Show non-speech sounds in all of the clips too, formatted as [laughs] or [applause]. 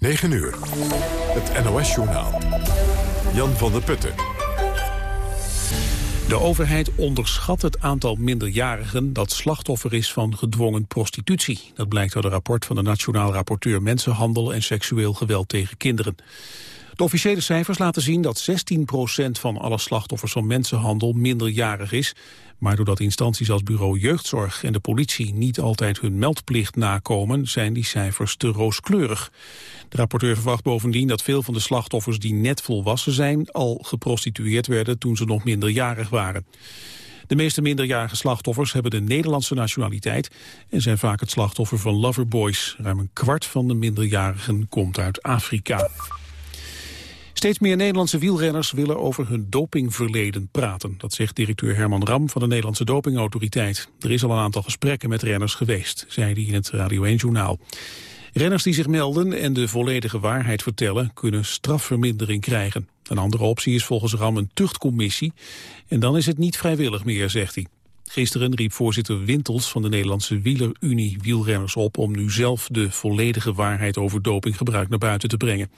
9 uur. Het NOS-journaal. Jan van der Putten. De overheid onderschat het aantal minderjarigen dat slachtoffer is van gedwongen prostitutie. Dat blijkt uit een rapport van de Nationaal Rapporteur Mensenhandel en Seksueel Geweld tegen Kinderen. De officiële cijfers laten zien dat 16% van alle slachtoffers van mensenhandel minderjarig is. Maar doordat instanties als bureau jeugdzorg en de politie niet altijd hun meldplicht nakomen, zijn die cijfers te rooskleurig. De rapporteur verwacht bovendien dat veel van de slachtoffers die net volwassen zijn al geprostitueerd werden toen ze nog minderjarig waren. De meeste minderjarige slachtoffers hebben de Nederlandse nationaliteit en zijn vaak het slachtoffer van loverboys. Ruim een kwart van de minderjarigen komt uit Afrika. Steeds meer Nederlandse wielrenners willen over hun dopingverleden praten. Dat zegt directeur Herman Ram van de Nederlandse Dopingautoriteit. Er is al een aantal gesprekken met renners geweest, zei hij in het Radio 1-journaal. Renners die zich melden en de volledige waarheid vertellen... kunnen strafvermindering krijgen. Een andere optie is volgens Ram een tuchtcommissie. En dan is het niet vrijwillig meer, zegt hij. Gisteren riep voorzitter Wintels van de Nederlandse Wielerunie wielrenners op om nu zelf de volledige waarheid over dopinggebruik naar buiten te brengen.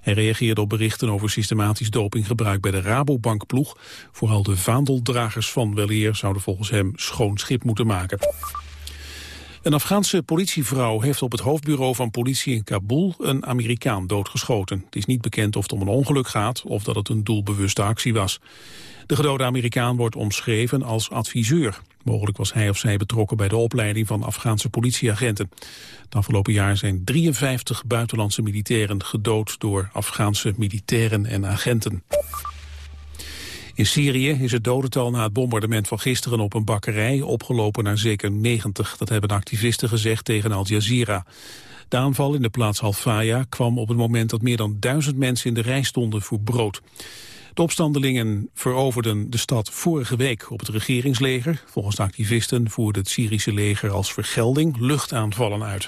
Hij reageerde op berichten over systematisch dopinggebruik bij de Rabobankploeg. Vooral de vaandeldragers van weleer zouden volgens hem schoon schip moeten maken. Een Afghaanse politievrouw heeft op het hoofdbureau van politie in Kabul een Amerikaan doodgeschoten. Het is niet bekend of het om een ongeluk gaat of dat het een doelbewuste actie was. De gedode Amerikaan wordt omschreven als adviseur. Mogelijk was hij of zij betrokken bij de opleiding van Afghaanse politieagenten. Het afgelopen jaar zijn 53 buitenlandse militairen gedood door Afghaanse militairen en agenten. In Syrië is het dodental na het bombardement van gisteren op een bakkerij opgelopen naar zeker 90. Dat hebben activisten gezegd tegen Al Jazeera. De aanval in de plaats Halfaya kwam op het moment dat meer dan duizend mensen in de rij stonden voor brood. De opstandelingen veroverden de stad vorige week op het regeringsleger. Volgens activisten voerde het Syrische leger als vergelding luchtaanvallen uit.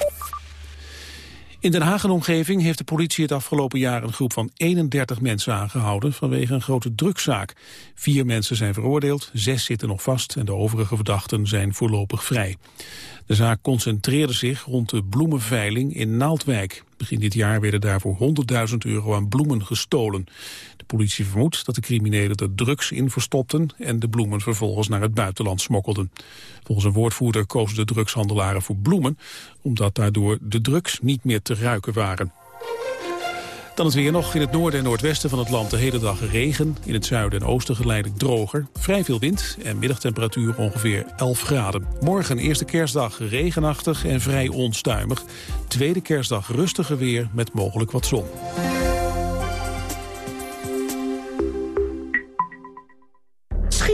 In Den Haag en omgeving heeft de politie het afgelopen jaar een groep van 31 mensen aangehouden vanwege een grote drugszaak. Vier mensen zijn veroordeeld, zes zitten nog vast en de overige verdachten zijn voorlopig vrij. De zaak concentreerde zich rond de bloemenveiling in Naaldwijk. Begin dit jaar werden daarvoor 100.000 euro aan bloemen gestolen. Politie vermoedt dat de criminelen er drugs in verstopten... en de bloemen vervolgens naar het buitenland smokkelden. Volgens een woordvoerder kozen de drugshandelaren voor bloemen... omdat daardoor de drugs niet meer te ruiken waren. Dan het weer nog. In het noorden en noordwesten van het land de hele dag regen. In het zuiden en oosten geleidelijk droger. Vrij veel wind en middagtemperatuur ongeveer 11 graden. Morgen eerste kerstdag regenachtig en vrij onstuimig. Tweede kerstdag rustiger weer met mogelijk wat zon.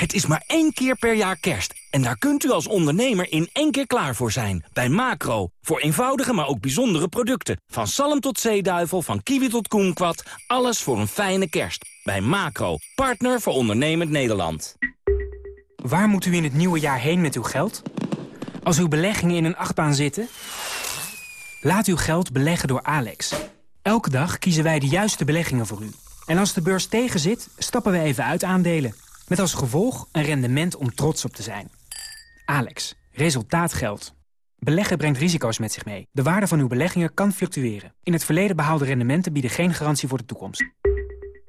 Het is maar één keer per jaar kerst. En daar kunt u als ondernemer in één keer klaar voor zijn. Bij Macro. Voor eenvoudige, maar ook bijzondere producten. Van zalm tot zeeduivel, van kiwi tot koenkwad. Alles voor een fijne kerst. Bij Macro. Partner voor ondernemend Nederland. Waar moet u in het nieuwe jaar heen met uw geld? Als uw beleggingen in een achtbaan zitten? Laat uw geld beleggen door Alex. Elke dag kiezen wij de juiste beleggingen voor u. En als de beurs tegenzit, stappen we even uit aandelen. Met als gevolg een rendement om trots op te zijn. Alex, resultaat geldt. Beleggen brengt risico's met zich mee. De waarde van uw beleggingen kan fluctueren. In het verleden behaalde rendementen bieden geen garantie voor de toekomst.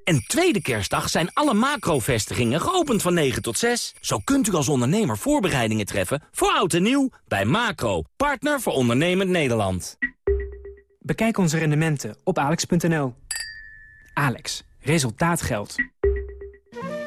En tweede kerstdag zijn alle macro-vestigingen geopend van 9 tot 6. Zo kunt u als ondernemer voorbereidingen treffen voor oud en nieuw bij Macro. Partner voor ondernemend Nederland. Bekijk onze rendementen op alex.nl. Alex, resultaat geldt.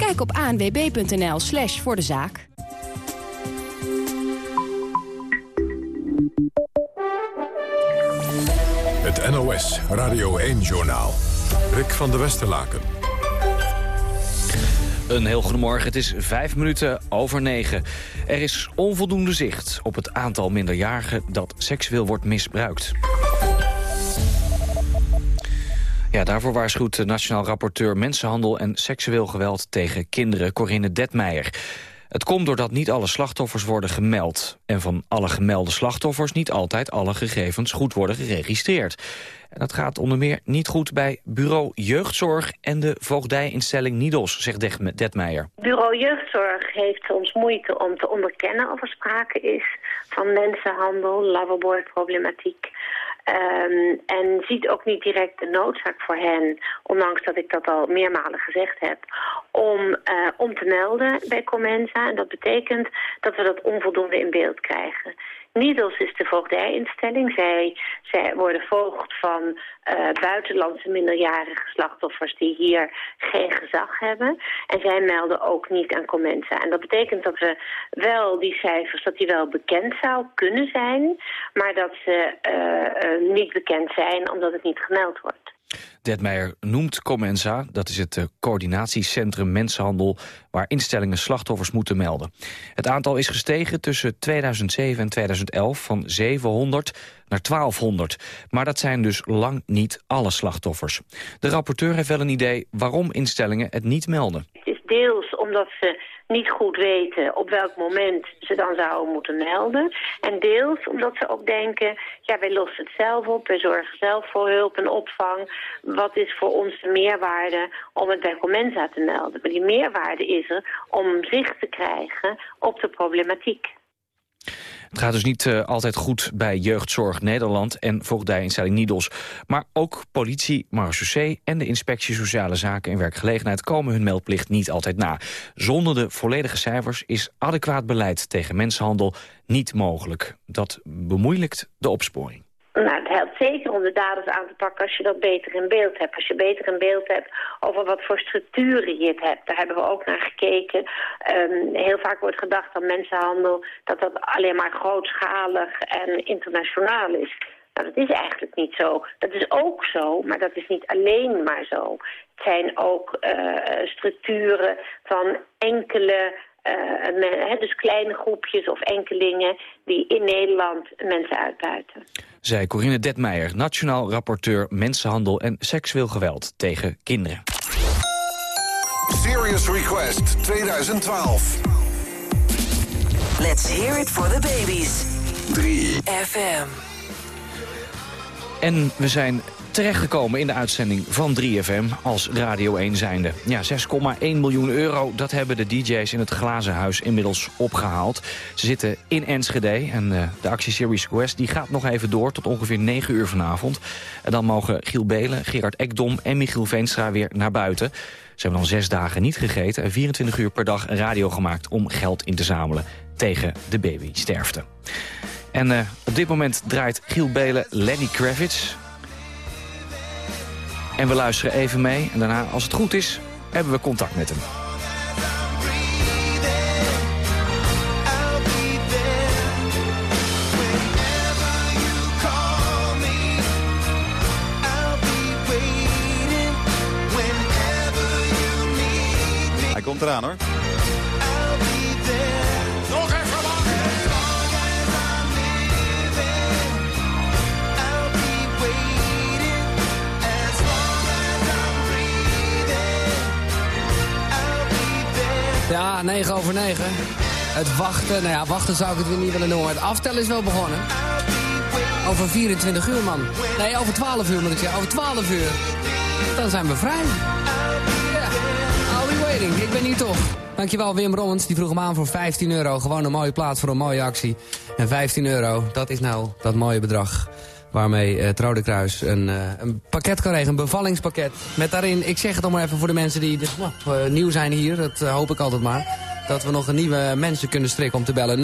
Kijk op anwb.nl slash voor de zaak. Het NOS Radio 1-journaal. Rick van der Westerlaken. Een heel goedemorgen, het is vijf minuten over negen. Er is onvoldoende zicht op het aantal minderjarigen dat seksueel wordt misbruikt. Ja, daarvoor waarschuwt de Nationaal Rapporteur Mensenhandel en Seksueel Geweld tegen Kinderen, Corinne Detmeijer. Het komt doordat niet alle slachtoffers worden gemeld. En van alle gemelde slachtoffers niet altijd alle gegevens goed worden geregistreerd. En dat gaat onder meer niet goed bij Bureau Jeugdzorg en de voogdijinstelling Nidos, zegt Detmeijer. Bureau Jeugdzorg heeft soms moeite om te onderkennen of er sprake is van mensenhandel, loverboy-problematiek. Um, en ziet ook niet direct de noodzaak voor hen, ondanks dat ik dat al meermalen gezegd heb, om, uh, om te melden bij Comensa. En dat betekent dat we dat onvoldoende in beeld krijgen. Niedels is de voogdijinstelling. Zij, zij worden voogd van uh, buitenlandse minderjarige slachtoffers die hier geen gezag hebben. En zij melden ook niet aan Comensa. En dat betekent dat we wel die cijfers, dat die wel bekend zou kunnen zijn, maar dat ze uh, uh, niet bekend zijn omdat het niet gemeld wordt. Detmeijer noemt Comensa, dat is het coördinatiecentrum mensenhandel... waar instellingen slachtoffers moeten melden. Het aantal is gestegen tussen 2007 en 2011 van 700 naar 1200. Maar dat zijn dus lang niet alle slachtoffers. De rapporteur heeft wel een idee waarom instellingen het niet melden. Deels omdat ze niet goed weten op welk moment ze dan zouden moeten melden. En deels omdat ze ook denken, ja, wij lossen het zelf op, wij zorgen zelf voor hulp en opvang. Wat is voor ons de meerwaarde om het bij Comensa te melden? Maar die meerwaarde is er om zicht te krijgen op de problematiek. Het gaat dus niet uh, altijd goed bij Jeugdzorg Nederland en voogdijinstelling Nidos. Maar ook politie, marechaussee en de inspectie Sociale Zaken en Werkgelegenheid komen hun meldplicht niet altijd na. Zonder de volledige cijfers is adequaat beleid tegen mensenhandel niet mogelijk. Dat bemoeilijkt de opsporing. Nou, het helpt zeker om de daders aan te pakken als je dat beter in beeld hebt. Als je beter in beeld hebt over wat voor structuren je het hebt. Daar hebben we ook naar gekeken. Um, heel vaak wordt gedacht aan mensenhandel dat dat alleen maar grootschalig en internationaal is. Nou, dat is eigenlijk niet zo. Dat is ook zo, maar dat is niet alleen maar zo. Het zijn ook uh, structuren van enkele uh, dus kleine groepjes of enkelingen die in Nederland mensen uitbuiten. Zij Corinne Detmeijer, nationaal rapporteur mensenhandel en seksueel geweld tegen kinderen. Serious Request 2012. Let's hear it for the babies. 3 FM. En we zijn terechtgekomen in de uitzending van 3FM als Radio 1 zijnde. Ja, 6,1 miljoen euro, dat hebben de DJ's in het Glazen Huis inmiddels opgehaald. Ze zitten in Enschede en uh, de actieseries Quest die gaat nog even door tot ongeveer 9 uur vanavond. En dan mogen Giel Belen, Gerard Ekdom en Michiel Veenstra weer naar buiten. Ze hebben al zes dagen niet gegeten en 24 uur per dag radio gemaakt om geld in te zamelen tegen de babysterfte. En uh, op dit moment draait Giel Belen Lenny Kravitz. En we luisteren even mee. En daarna, als het goed is, hebben we contact met hem. Hij komt eraan hoor. Ja, 9 over 9. Het wachten, nou ja, wachten zou ik het weer niet willen noemen. Het aftellen is wel begonnen. Over 24 uur, man. Nee, over 12 uur moet ik zeggen. Over 12 uur. Dan zijn we vrij. Ja, I'll be waiting. Ik ben hier toch. Dankjewel Wim Rommens, die vroeg hem aan voor 15 euro. Gewoon een mooie plaats voor een mooie actie. En 15 euro, dat is nou dat mooie bedrag waarmee uh, het Rode Kruis een, uh, een pakket kan regelen, een bevallingspakket. Met daarin, ik zeg het allemaal even voor de mensen die uh, nieuw zijn hier, dat hoop ik altijd maar. dat we nog nieuwe mensen kunnen strikken om te bellen.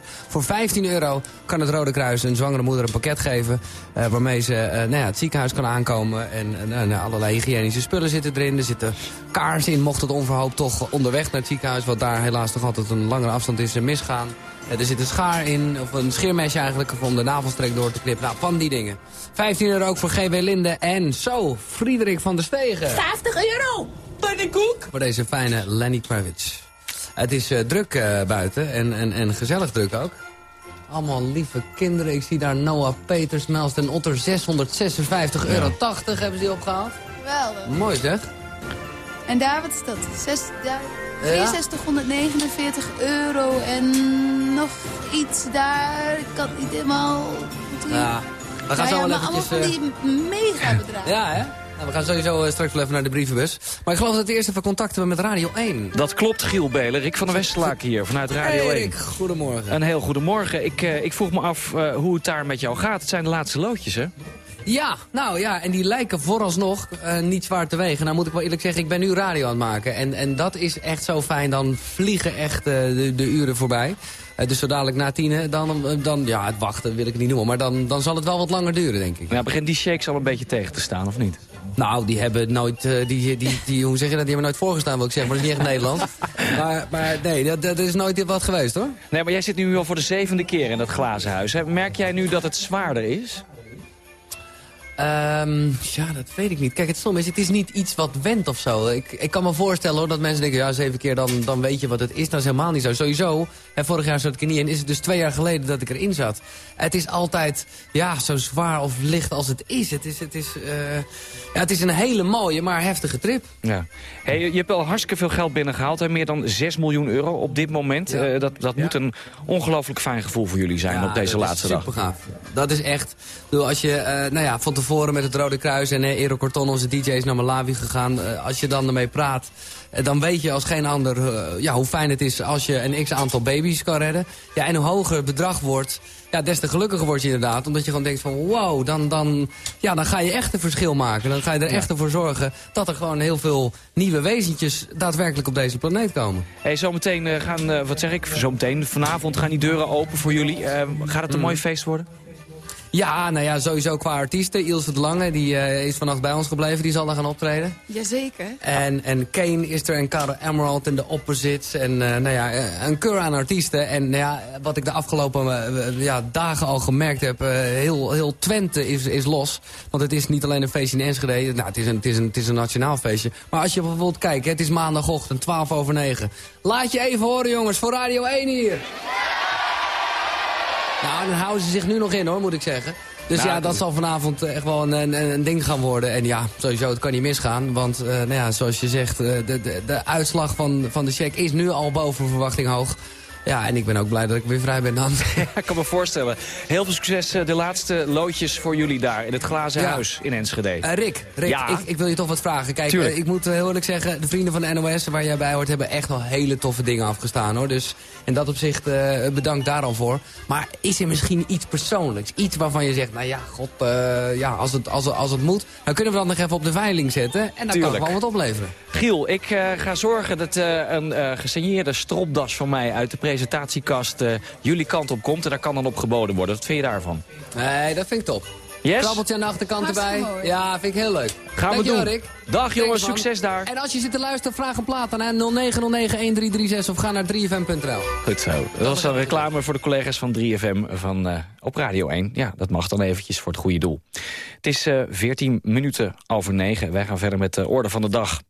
0909-1336. Voor 15 euro kan het Rode Kruis een zwangere moeder een pakket geven... Waarmee ze nou ja, het ziekenhuis kan aankomen. En uh, allerlei hygiënische spullen zitten erin. Er zitten kaarsen in, mocht het onverhoopt toch onderweg naar het ziekenhuis... wat daar helaas toch altijd een langere afstand is misgaan. Er zit een schaar in, of een scheermesje eigenlijk... om de navelstreek door te knippen. Nou, van die dingen. 15 euro ook voor GW Linde. En zo, Frederik van der Stegen. 50 euro! Pannenkoek! Voor deze fijne Lenny Kravitz. Het is uh, druk uh, buiten en, en, en gezellig druk ook. Allemaal lieve kinderen. Ik zie daar Noah Peters, Melst en Otter. 656,80 euro ja. 80 hebben ze die opgehaald. Geweldig. Mooi zeg. En daar, wat is dat? 6, daar, 6249 euro en nog iets daar. Ik kan niet helemaal... Ja, we gaan ja, zo ja, wel maar eventjes... allemaal van die mega bedragen. Ja, hè? Nou, we gaan sowieso uh, straks wel even naar de brievenbus. Maar ik geloof dat we eerst even contact hebben met Radio 1. Dat klopt, Giel Belen. Rick van der Westerlaak hier vanuit Radio hey, 1. Rick, goedemorgen. Een heel goedemorgen. Ik, uh, ik vroeg me af uh, hoe het daar met jou gaat. Het zijn de laatste loodjes, hè? Ja, nou ja, en die lijken vooralsnog uh, niet zwaar te wegen. Nou moet ik wel eerlijk zeggen, ik ben nu radio aan het maken. En, en dat is echt zo fijn, dan vliegen echt uh, de, de uren voorbij. Uh, dus zo dadelijk na tienen, dan, dan, ja, het wachten wil ik niet noemen. Maar dan, dan zal het wel wat langer duren, denk ik. Ja, begint die shakes al een beetje tegen te staan, of niet? Nou, die hebben nooit, uh, die, die, die, hoe zeg je dat, die hebben nooit voorgestaan, wil ik zeggen. Maar dat is niet echt Nederlands. [laughs] maar, maar nee, dat, dat is nooit wat geweest, hoor. Nee, maar jij zit nu al voor de zevende keer in dat glazen huis. Hè? Merk jij nu dat het zwaarder is? Um, ja, dat weet ik niet. Kijk, het stom is, het is niet iets wat wendt of zo. Ik, ik kan me voorstellen hoor, dat mensen denken, ja, zeven keer, dan, dan weet je wat het is. Dat is helemaal niet zo. Sowieso, hè, vorig jaar zat ik er niet in, is het dus twee jaar geleden dat ik erin zat. Het is altijd, ja, zo zwaar of licht als het is. Het is, het is, uh, ja, het is een hele mooie, maar heftige trip. Ja. Hey, je hebt wel hartstikke veel geld binnengehaald, hè? meer dan 6 miljoen euro op dit moment. Ja. Uh, dat dat ja. moet een ongelooflijk fijn gevoel voor jullie zijn ja, op deze laatste dag. super gaaf. Dat is echt, bedoel, als je, uh, nou ja, van tevoren met het Rode Kruis en Ero Corton, onze DJ is naar Malawi gegaan. Uh, als je dan ermee praat, uh, dan weet je als geen ander ja, hoe fijn het is als je een x-aantal baby's kan redden. Ja, en hoe hoger het bedrag wordt, ja, des te gelukkiger word je inderdaad. Omdat je gewoon denkt van wow, dan, dan, ja, dan ga je echt een verschil maken. Dan ga je er ja. echt voor zorgen dat er gewoon heel veel nieuwe wezentjes daadwerkelijk op deze planeet komen. Hey, zometeen gaan, wat zeg ik, zometeen, vanavond gaan die deuren open voor jullie. Uh, gaat het een mm. mooi feest worden? Ja, nou ja, sowieso qua artiesten. Ilse de Lange, die uh, is vannacht bij ons gebleven. Die zal daar gaan optreden. Jazeker. En, en Kane is er en Caro Emerald en de Opposites. En uh, nou ja, een keur aan artiesten. En nou ja, wat ik de afgelopen uh, ja, dagen al gemerkt heb... heel, heel Twente is, is los. Want het is niet alleen een feestje in Enschede. Nou, het is een, het is een, het is een nationaal feestje. Maar als je bijvoorbeeld kijkt, het is maandagochtend, 12 over 9. Laat je even horen jongens, voor Radio 1 hier. Nou, dan houden ze zich nu nog in hoor, moet ik zeggen. Dus nou, ja, dat zal vanavond echt wel een, een, een, ding gaan worden. En ja, sowieso, het kan niet misgaan. Want uh, nou ja, zoals je zegt, uh, de, de, de uitslag van, van de check is nu al boven verwachting hoog. Ja, en ik ben ook blij dat ik weer vrij ben dan. [laughs] Ja, ik kan me voorstellen. Heel veel succes de laatste loodjes voor jullie daar in het glazen ja. huis in Enschede. Uh, Rick, Rick ja. ik, ik, wil je toch wat vragen. Kijk, uh, ik moet heel eerlijk zeggen, de vrienden van de NOS waar jij bij hoort... hebben echt wel hele toffe dingen afgestaan, hoor. Dus in dat opzicht uh, bedankt daar al voor. Maar is er misschien iets persoonlijks? Iets waarvan je zegt, nou ja, god, ja, als, het, als, als het moet... dan kunnen we dat nog even op de veiling zetten. En dan kan het wel wat opleveren. Giel, ik ga zorgen dat een gesigneerde stropdas van mij uit de presentatiekast uh, jullie kant op komt. En daar kan dan op geboden worden. Wat vind je daarvan? Nee, dat vind ik top. Yes? Krabbeltje aan de achterkant erbij. Mooi. Ja, vind ik heel leuk. Gaan Dank we doen. Rick. Dag jongens, succes daar. En als je zit te luisteren, vraag een plaat aan 0909-1336 of ga naar 3fm.nl. Goed zo. Dat was een reclame voor de collega's van 3FM van, uh, op Radio 1. Ja, dat mag dan eventjes voor het goede doel. Het is uh, 14 minuten over 9. Wij gaan verder met de orde van de dag.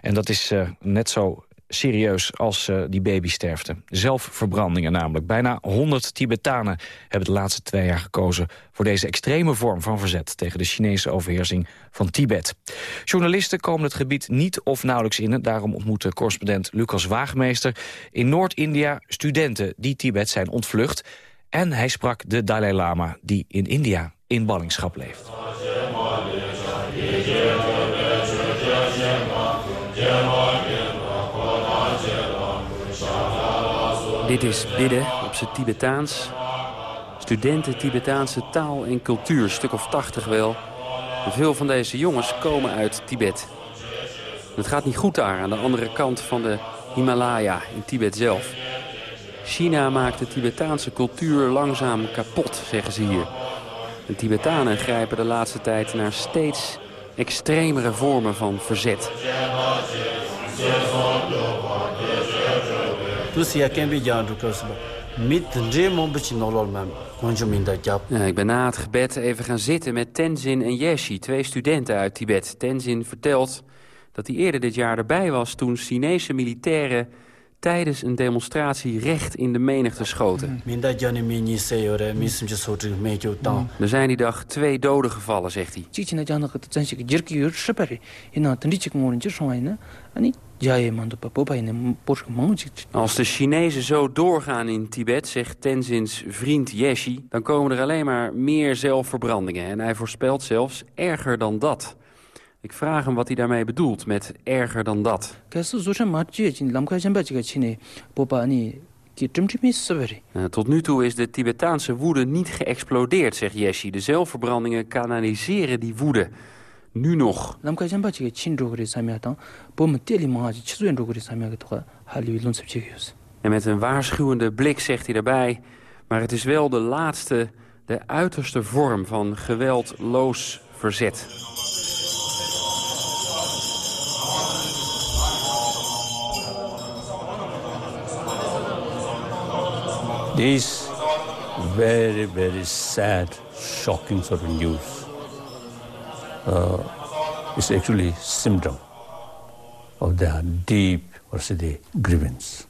En dat is uh, net zo serieus als uh, die babysterfte. Zelfverbrandingen namelijk. Bijna 100 Tibetanen hebben de laatste twee jaar gekozen... voor deze extreme vorm van verzet... tegen de Chinese overheersing van Tibet. Journalisten komen het gebied niet of nauwelijks in. Daarom ontmoette correspondent Lucas Waagmeester... in Noord-India studenten die Tibet zijn ontvlucht. En hij sprak de Dalai Lama die in India in ballingschap leeft. Dit is bidden op zijn Tibetaans. Studenten Tibetaanse taal en cultuur, stuk of tachtig wel. Veel van deze jongens komen uit Tibet. Het gaat niet goed daar, aan de andere kant van de Himalaya, in Tibet zelf. China maakt de Tibetaanse cultuur langzaam kapot, zeggen ze hier. De Tibetanen grijpen de laatste tijd naar steeds extremere vormen van verzet. Ja, ik ben na het gebed even gaan zitten met Tenzin en Yeshi, twee studenten uit Tibet. Tenzin vertelt dat hij eerder dit jaar erbij was toen Chinese militairen tijdens een demonstratie recht in de menigte schoten. Er zijn die dag twee doden gevallen, zegt hij. Als de Chinezen zo doorgaan in Tibet, zegt Tenzins vriend Yeshi... dan komen er alleen maar meer zelfverbrandingen. En hij voorspelt zelfs erger dan dat. Ik vraag hem wat hij daarmee bedoelt met erger dan dat. Uh, tot nu toe is de Tibetaanse woede niet geëxplodeerd, zegt Yeshi. De zelfverbrandingen kanaliseren die woede. Nu nog. En met een waarschuwende blik zegt hij daarbij... maar het is wel de laatste, de uiterste vorm van geweldloos verzet. This very, very sad, shocking sort of news is actually symptom of their deep, what say they, grievance.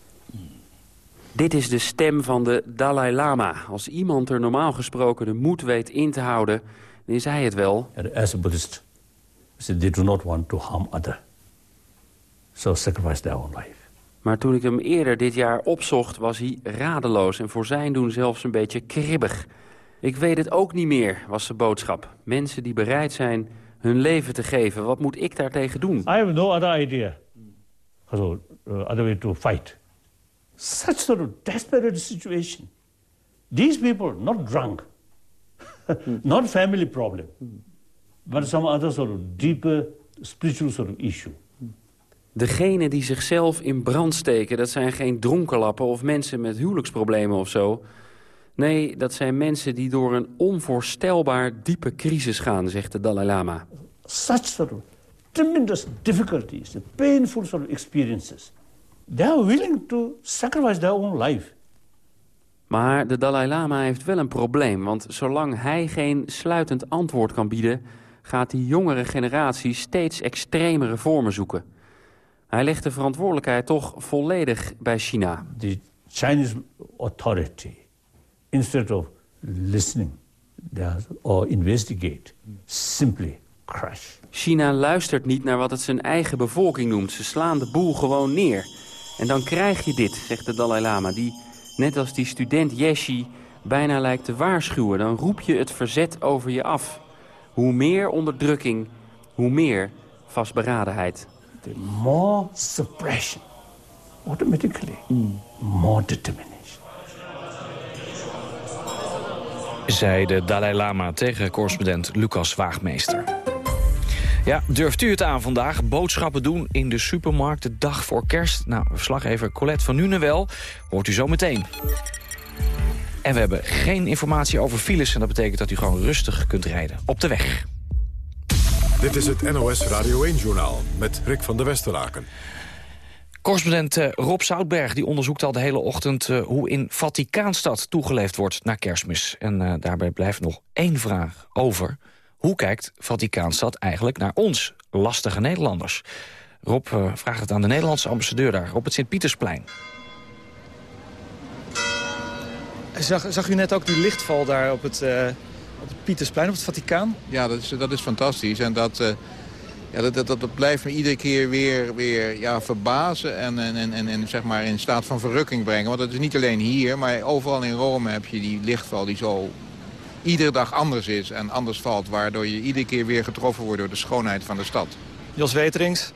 Dit is de stem van de Dalai Lama. Als iemand er normaal gesproken de moed weet in te houden, dan is hij het wel. As a Buddhist, they do not want to harm other. So sacrifice their own life. Maar toen ik hem eerder dit jaar opzocht, was hij radeloos... en voor zijn doen zelfs een beetje kribbig. Ik weet het ook niet meer, was zijn boodschap. Mensen die bereid zijn hun leven te geven. Wat moet ik daartegen doen? I have no other idea. So, uh, other way to fight. Such sort of desperate situation. These people, not drunk. [laughs] not family problem. But some other sort of deeper spiritual sort of issue. Degenen die zichzelf in brand steken, dat zijn geen dronkenlappen of mensen met huwelijksproblemen of zo. Nee, dat zijn mensen die door een onvoorstelbaar diepe crisis gaan, zegt de Dalai Lama. Such sort of tremendous difficulties, painful sort of experiences. They are willing to sacrifice their own life. Maar de Dalai Lama heeft wel een probleem, want zolang hij geen sluitend antwoord kan bieden... gaat die jongere generatie steeds extremere vormen zoeken. Hij legt de verantwoordelijkheid toch volledig bij China. The Chinese authority, instead of listening or investigate, simply crush. China luistert niet naar wat het zijn eigen bevolking noemt. Ze slaan de boel gewoon neer. En dan krijg je dit, zegt de Dalai Lama, die, net als die student Yeshi, bijna lijkt te waarschuwen. Dan roep je het verzet over je af. Hoe meer onderdrukking, hoe meer vastberadenheid the more suppression, automatically more determination. Zei de Dalai Lama tegen correspondent Lucas Waagmeester. Ja, durft u het aan vandaag? Boodschappen doen in de supermarkt de dag voor kerst? Nou, verslaggever Colette van Nunewel hoort u zo meteen. En we hebben geen informatie over files... en dat betekent dat u gewoon rustig kunt rijden op de weg. Dit is het NOS Radio 1-journaal met Rick van der Westeraken. Correspondent eh, Rob Zoutberg die onderzoekt al de hele ochtend... Eh, hoe in Vaticaanstad toegeleefd wordt naar kerstmis. En uh, daarbij blijft nog één vraag over. Hoe kijkt Vaticaanstad eigenlijk naar ons, lastige Nederlanders? Rob uh, vraagt het aan de Nederlandse ambassadeur daar op het Sint-Pietersplein. Zag, zag u net ook die lichtval daar op het op het Pietersplein, op het Vaticaan? Ja, dat is, dat is fantastisch. En dat, uh, ja, dat, dat, dat, blijft me iedere keer weer, weer ja, verbazen en, en, en, en zeg maar in staat van verrukking brengen. Want dat is niet alleen hier, maar overal in Rome heb je die lichtval die zo iedere dag anders is en anders valt. Waardoor je iedere keer weer getroffen wordt door de schoonheid van de stad. Jos Weterings,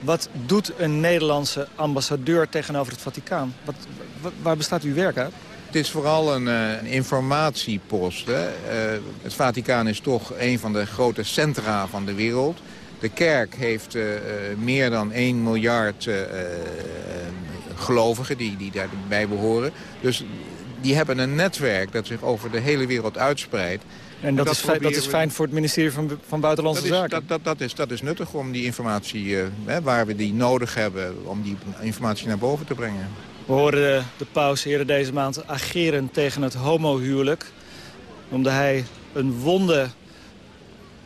wat doet een Nederlandse ambassadeur tegenover het Vaticaan? Wat, waar bestaat uw werk uit? Het is vooral een, uh, een informatiepost. Hè. Uh, het Vaticaan is toch een van de grote centra van de wereld. De kerk heeft uh, meer dan 1 miljard uh, gelovigen die, die daarbij behoren. Dus die hebben een netwerk dat zich over de hele wereld uitspreidt. En dat, is, dat is fijn voor het ministerie van, van Buitenlandse dat is, Zaken? Dat, dat, dat, is, dat is nuttig om die informatie, uh, hè, waar we die nodig hebben... om die informatie naar boven te brengen. We hoorden de, paus eerder deze maand ageren tegen het homohuwelijk. Noemde hij een wonde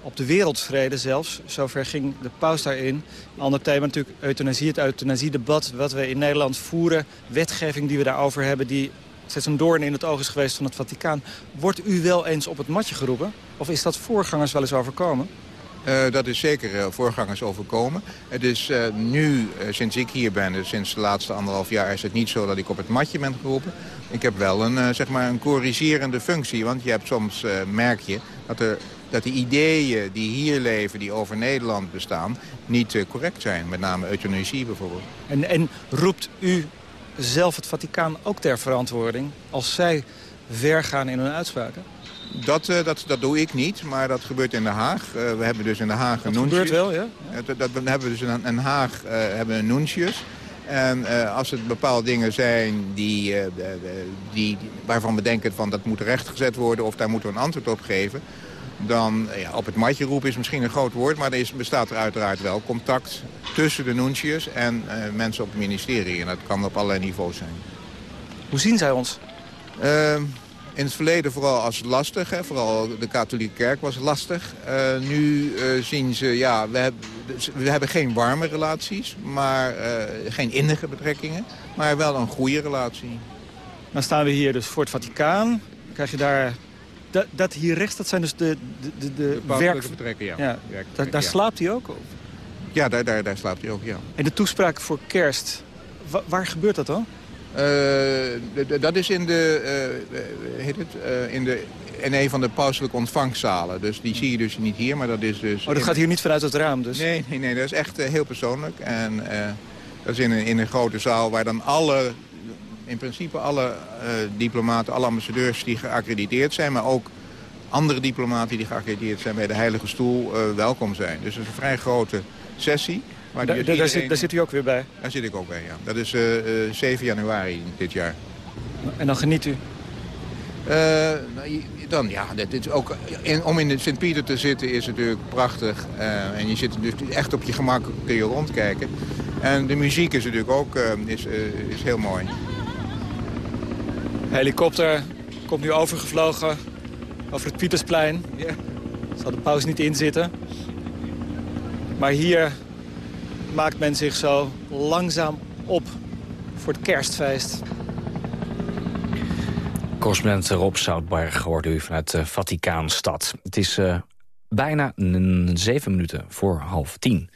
op de wereldvrede zelfs. Zover ging de paus daarin. Een ander thema natuurlijk euthanasie, het euthanasiedebat... wat we in Nederland voeren, wetgeving die we daarover hebben... die steeds een doorn in het oog is geweest van het Vaticaan. Wordt u wel eens op het matje geroepen? Of is dat voorgangers wel eens overkomen? Uh, dat is zeker uh, voorgangers overkomen. Het is uh, nu, sinds ik hier ben, dus sinds de laatste anderhalf jaar... is het niet zo dat ik op het matje ben geroepen. Ik heb wel een, zeg maar een corrigerende functie. Want je hebt soms, merk je, dat, er, dat de ideeën die hier leven... die over Nederland bestaan, niet correct zijn. Met name euthanasie bijvoorbeeld. En, en roept u zelf het Vaticaan ook ter verantwoording... als zij ver gaan in hun uitspraken? Dat, uh, dat, dat doe ik niet, maar dat gebeurt in Den Haag. Uh, we hebben dus in Den Haag een Dat gebeurt wel, ja? ja. Dat, dat, we hebben dus in Den Haag uh, hebben een nuncius. En als het bepaalde dingen zijn die, die, waarvan we denken van dat moet rechtgezet worden... of daar moeten we een antwoord op geven... dan ja, op het matje roepen is misschien een groot woord... maar er is, bestaat er uiteraard wel contact tussen de nuncius en mensen op het ministerie. En dat kan op allerlei niveaus zijn. Hoe zien zij ons? Ehm, in het verleden vooral als lastig. Hè. Vooral de katholieke kerk was lastig. Uh, nu uh, zien ze, ja, we, hebben, we hebben geen warme relaties, maar uh, geen innige betrekkingen. Maar wel een goede relatie. Dan staan we hier dus voor het Vaticaan. Dan krijg je daar... Dat, dat hier rechts, dat zijn dus de, de, de, de, werk... betrekkingen, ja. ja. Daar, daar ja. slaapt hij ook op? Ja, daar, daar, daar slaapt hij ook, ja. En de toespraak voor kerst, Wa waar gebeurt dat dan? Uh, dat is in de, uh, heet het, uh, in de in een van de pauselijke ontvangstzalen. Dus die zie je dus niet hier, maar dat is dus... Oh, dat gaat hier niet vanuit het raam dus? Nee, nee, nee dat is echt heel persoonlijk. En dat is in een, in een grote zaal waar dan alle, in principe alle diplomaten, alle ambassadeurs die geaccrediteerd zijn... maar ook andere diplomaten die geaccrediteerd zijn bij de Heilige Stoel welkom zijn. Dus het is een vrij grote sessie. Maar da, da, daar, zit, daar zit u ook weer bij? Daar zit ik ook bij, ja. Dat is uh, uh, 7 januari dit jaar. En dan geniet u? Uh, dan, ja, dit is ook, in, om in Sint-Pieter te zitten is natuurlijk prachtig. en je zit dus echt op je gemak, kun je rondkijken. En de muziek is natuurlijk ook is, is heel mooi. Helikopter komt nu overgevlogen over het Pietersplein. Ja. Zal de pauze niet inzitten. Maar hier maakt men zich zo langzaam op voor het kerstfeest. Correspondent Rob Zoutberg hoorde u vanuit de Vaticaanstad. Het is uh, bijna zeven minuten voor half tien.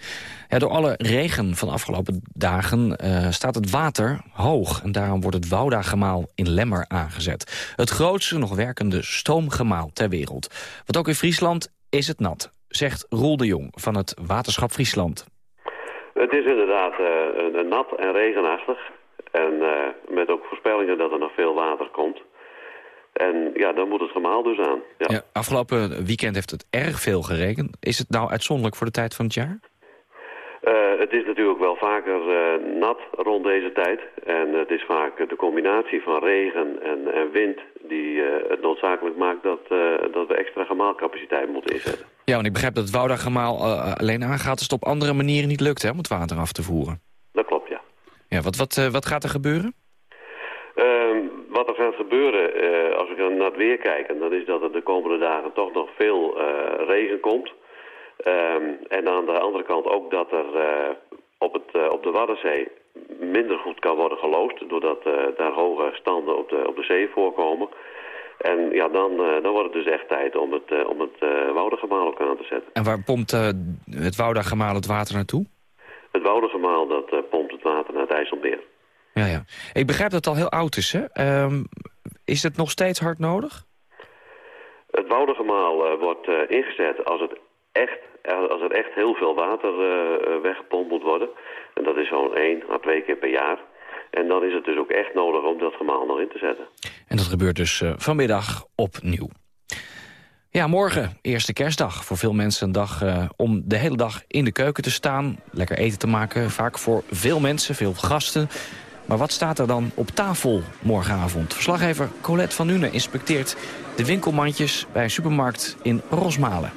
Ja, door alle regen van de afgelopen dagen uh, staat het water hoog. En daarom wordt het Wouda-gemaal in Lemmer aangezet. Het grootste nog werkende stoomgemaal ter wereld. Want ook in Friesland is het nat, zegt Roel de Jong van het Waterschap Friesland. Het is inderdaad uh, nat en regenachtig. En met ook voorspellingen dat er nog veel water komt. En ja, dan moet het gemaal dus aan. Ja. Ja, afgelopen weekend heeft het erg veel geregend. Is het nou uitzonderlijk voor de tijd van het jaar? Uh, het is natuurlijk wel vaker nat rond deze tijd. En het is vaak de combinatie van regen en, en wind die het noodzakelijk maakt dat, dat we extra gemaalcapaciteit moeten inzetten. Ja, want ik begrijp dat het Wouda-gemaal alleen aangaat... als het op andere manieren niet lukt hè, om het water af te voeren. Dat klopt, ja. ja wat, wat, wat gaat er gebeuren? Uh, wat er gaat gebeuren, als we naar het weer kijken... dan is dat er de komende dagen toch nog veel regen komt. Ehm, en aan de andere kant ook dat er op, het, op de Waddenzee minder goed kan worden geloosd... doordat daar hoge standen op de, op de zee voorkomen... En ja, dan, uh, dan wordt het dus echt tijd om het, uh, om het uh, Woudergemaal ook aan te zetten. En waar pompt het Woudergemaal het water naartoe? Het Woudergemaal dat pompt het water naar het IJsselmeer. Ja, ja. Ik begrijp dat het al heel oud is, hè? Um, is het nog steeds hard nodig? Het Woudergemaal wordt ingezet als, het echt, als er echt heel veel water weggepompt moet worden. En dat is zo'n één à twee keer per jaar. En dan is het dus ook echt nodig om dat gemaal nog in te zetten. En dat gebeurt dus uh, vanmiddag opnieuw. Ja, morgen, eerste kerstdag. Voor veel mensen een dag uh, om de hele dag in de keuken te staan. Lekker eten te maken, vaak voor veel mensen, veel gasten. Maar wat staat er dan op tafel morgenavond? Verslaggever Colette van Nuenen inspecteert de winkelmandjes bij een supermarkt in Rosmalen.